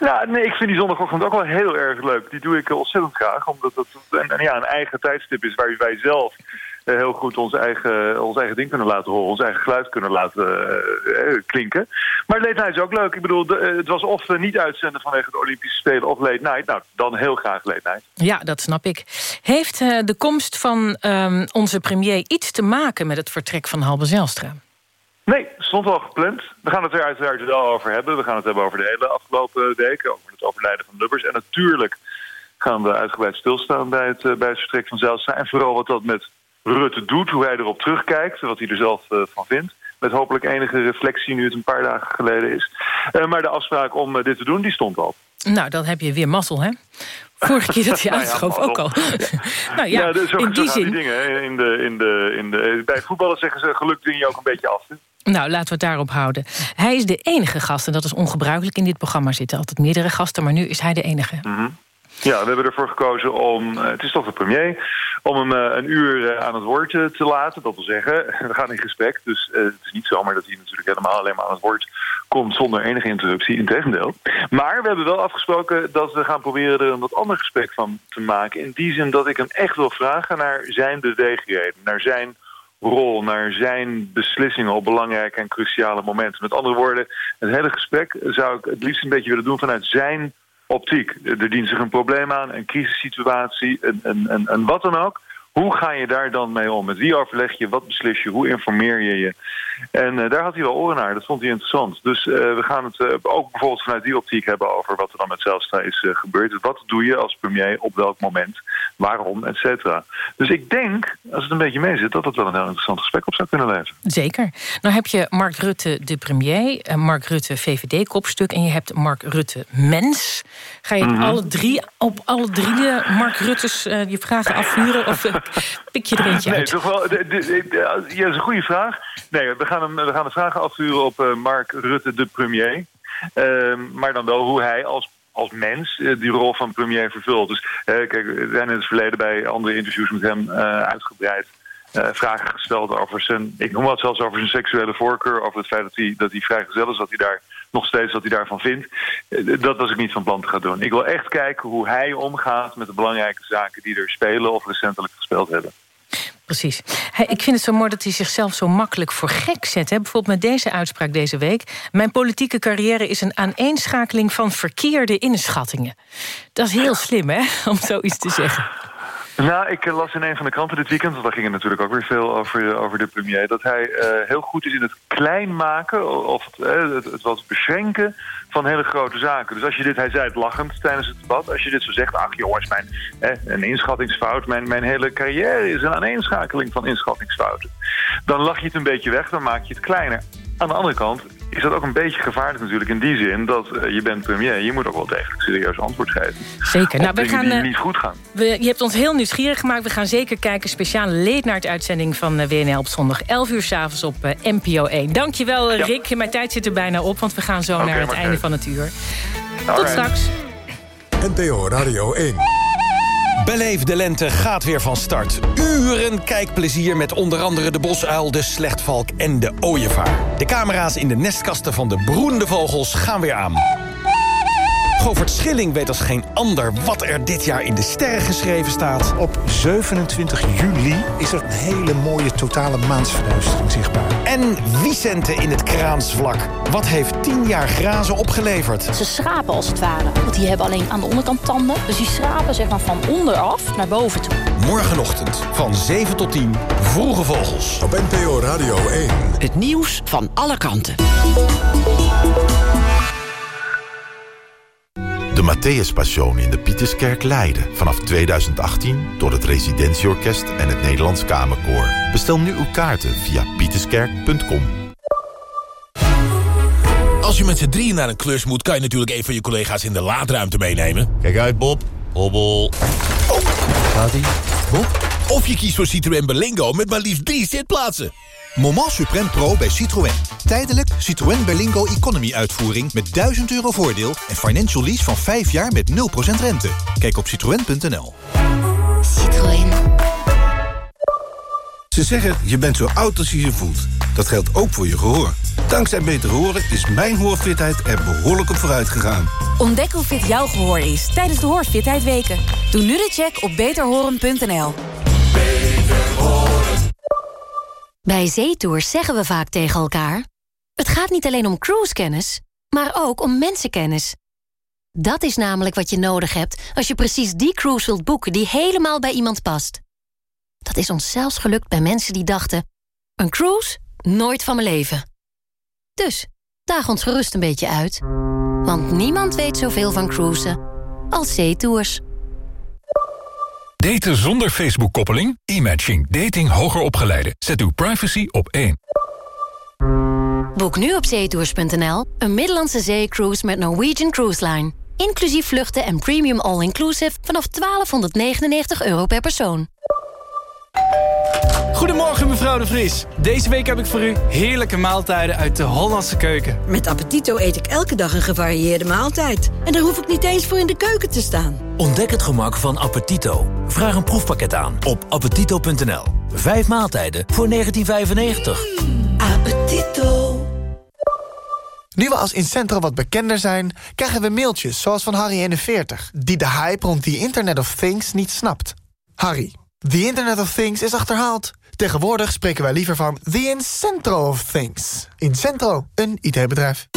nou, nee, ik vind die zondagochtend ook wel heel erg leuk. Die doe ik ontzettend graag, omdat dat een, ja, een eigen tijdstip is waar wij zelf eh, heel goed ons eigen, ons eigen ding kunnen laten horen. Ons eigen geluid kunnen laten eh, eh, klinken. Maar late night is ook leuk. Ik bedoel, eh, het was of eh, niet uitzenden vanwege de Olympische Spelen of late night. Nou, dan heel graag late night. Ja, dat snap ik. Heeft eh, de komst van ehm, onze premier iets te maken... met het vertrek van Halbe Zijlstra? Nee, stond al gepland. We gaan het er uiteraard wel over hebben. We gaan het hebben over de hele afgelopen weken. Over het overlijden van Lubbers. En natuurlijk gaan we uitgebreid stilstaan bij het, eh, bij het vertrek van Zijlstra. En vooral wat dat met Rutte doet, hoe hij erop terugkijkt. Wat hij er zelf eh, van vindt. Met hopelijk enige reflectie nu het een paar dagen geleden is. Eh, maar de afspraak om eh, dit te doen, die stond al. Nou, dan heb je weer mazzel, hè? Vorige keer dat hij [LAUGHS] Nou ja, ook al. [LAUGHS] nou ja, dus in die zin... dingen. In de, in de, in de, bij voetballen zeggen ze, geluk dwing je ook een beetje af. hè. Nou, laten we het daarop houden. Hij is de enige gast, en dat is ongebruikelijk in dit programma. Zitten altijd meerdere gasten, maar nu is hij de enige. Mhm. Ja, we hebben ervoor gekozen om, het is toch de premier, om hem eh, een uur eh, aan het woord eh, te laten. Dat wil zeggen, [LAUGHS] we gaan in gesprek. Dus het is niet zomaar dat hij natuurlijk helemaal alleen maar aan het woord komt zonder enige interruptie. Integendeel. Maar we hebben wel afgesproken dat we gaan proberen er een wat ander gesprek van te maken. In die zin dat ik hem echt wil vragen naar zijn beweegreden, naar zijn rol, naar zijn beslissingen op belangrijke en cruciale momenten. Met andere woorden, het hele gesprek zou ik het liefst een beetje willen doen vanuit zijn optiek. Er dient zich een probleem aan, een crisissituatie, een, een, een, een wat dan ook. Hoe ga je daar dan mee om? Met wie overleg je? Wat beslis je? Hoe informeer je je? En eh, daar had hij wel oren naar. Dat vond hij interessant. Dus eh, we gaan het eh, ook bijvoorbeeld vanuit die optiek hebben... over wat er dan met Zijlstra is gebeurd. Wat doe je als premier op welk moment? Waarom? Et cetera. Dus ik denk, als het een beetje mee zit... dat het wel een heel interessant gesprek op zou kunnen leveren. Zeker. Nou heb je Mark Rutte de premier, Mark Rutte VVD-kopstuk... en je hebt Mark Rutte mens. Ga je Mhm. alle drie, op alle drie de Mark Ruttes je vragen afvuren? Of pik je er eentje Nee, uit? toch wel. de- de- de- ja, dat is een goede vraag. Nee, we gaan, hem, we gaan de vragen afvuren op eh, Mark Rutte, de premier. Ehm, maar dan wel hoe hij als, als mens eh, die rol van premier vervult. Dus eh, kijk, er zijn in het verleden bij andere interviews met hem uitgebreid vragen gesteld over zijn, ik noem wat zelfs over zijn seksuele voorkeur, over het feit dat hij, dat hij vrijgezel is, dat hij daar nog steeds wat hij daarvan vindt. Eh, dat was ik niet van plan te gaan doen. Ik wil echt kijken hoe hij omgaat met de belangrijke zaken die er spelen of recentelijk gespeeld hebben. Precies. Hij- ik vind het zo mooi dat hij zichzelf zo makkelijk voor gek zet. Hè? Bijvoorbeeld met deze uitspraak deze week. Mijn politieke carrière is een aaneenschakeling van verkeerde inschattingen. Dat is heel slim, hè, om zoiets te zeggen. Nou, ik eh, las in een van de kranten dit weekend, want daar ging het natuurlijk ook weer veel over, over de premier, dat hij eh, heel goed is in het klein maken of het, eh, het, het wat beschränken van hele grote zaken. Dus als je dit, hij zei het lachend tijdens het debat, als je dit zo zegt, ach jongens, mijn, eh, een inschattingsfout, mijn, mijn hele carrière is een aaneenschakeling van inschattingsfouten. Dan lach je het een beetje weg, dan maak je het kleiner. Aan de andere kant is dat ook een beetje gevaarlijk natuurlijk in die zin dat eh, je bent premier, je moet ook wel degelijk serieus antwoord geven. Zeker. Nou, we gaan, die eh, niet goed gaan. We, je hebt ons heel nieuwsgierig gemaakt. We gaan zeker kijken. Speciale leed naar het uitzending van eh, WNL op zondag. 11 uur s'avonds op NPO 1. Dankjewel, Ja. Rick. Mijn tijd zit er bijna op, want we gaan zo naar het einde van het uur. Tot straks. NPO Radio 1. Beleef de lente gaat weer van start. Uren kijkplezier met onder andere de bosuil, de slechtvalk en de ooievaar. De camera's in de nestkasten van de broedende vogels gaan weer aan. Govert Schilling weet als geen ander wat er dit jaar in de sterren geschreven staat. Op 27 juli is er een hele mooie totale maansverduistering zichtbaar. En Vicente in het Kraansvlak. Wat heeft 10 jaar grazen opgeleverd? Ze schrapen als het ware. Want die hebben alleen aan de onderkant tanden. Dus die schrapen zeg maar van onderaf naar boven toe. Morgenochtend van 7 tot 10, Vroege Vogels. Op NPO Radio 1. Het nieuws van alle kanten. De Matthäus Passion in de Pieterskerk Leiden. Vanaf 2018 door het Residentieorkest en het Nederlands Kamerkoor. Bestel nu uw kaarten via pieterskerk.com. Als je met z'n drieën naar een klus moet... kan je natuurlijk een van je collega's in de laadruimte meenemen. Kijk uit, Bob. Hobbel. Oh, gaat ie? Bob? Of je kiest voor Citroën Berlingo met maar liefst drie zitplaatsen. Moment Supreme Pro bij Citroën. Tijdelijk Citroën Berlingo Economy uitvoering met 1000 euro voordeel... en financial lease van 5 jaar met 0% rente. Kijk op citroën.nl. Citroën. Ze zeggen, je bent zo oud als je je voelt. Dat geldt ook voor je gehoor. Dankzij Beter Horen is mijn hoorfitheid er behoorlijk op vooruit gegaan. Ontdek hoe fit jouw gehoor is tijdens de Hoorfitheid Weken. Doe nu de check op beterhoren.nl. Bij zeetours zeggen we vaak tegen elkaar... het gaat niet alleen om cruisekennis, maar ook om mensenkennis. Dat is namelijk wat je nodig hebt als je precies die cruise wilt boeken... die helemaal bij iemand past. Dat is ons zelfs gelukt bij mensen die dachten... een cruise? Nooit van mijn leven. Dus, daag ons gerust een beetje uit. Want niemand weet zoveel van cruisen als zeetours. Daten zonder Facebook-koppeling? E-matching. Dating hoger opgeleiden. Zet uw privacy op één. Boek nu op zeetours.nl een Middellandse zeecruise met Norwegian Cruise Line. Inclusief vluchten en premium all-inclusive vanaf 1299 euro per persoon. Goedemorgen mevrouw de Vries. Deze week heb ik voor u heerlijke maaltijden uit de Hollandse keuken. Met Appetito eet ik elke dag een gevarieerde maaltijd. En daar hoef ik niet eens voor in de keuken te staan. Ontdek het gemak van Appetito. Vraag een proefpakket aan op appetito.nl. Vijf maaltijden voor 1995. Appetito. Nu we als Incentro wat bekender zijn, krijgen we mailtjes zoals van Harry41... die de hype rond die Internet of Things niet snapt. Harry, the Internet of Things is achterhaald. Tegenwoordig spreken wij liever van the Incentro of Things. Incentro, een IT-bedrijf.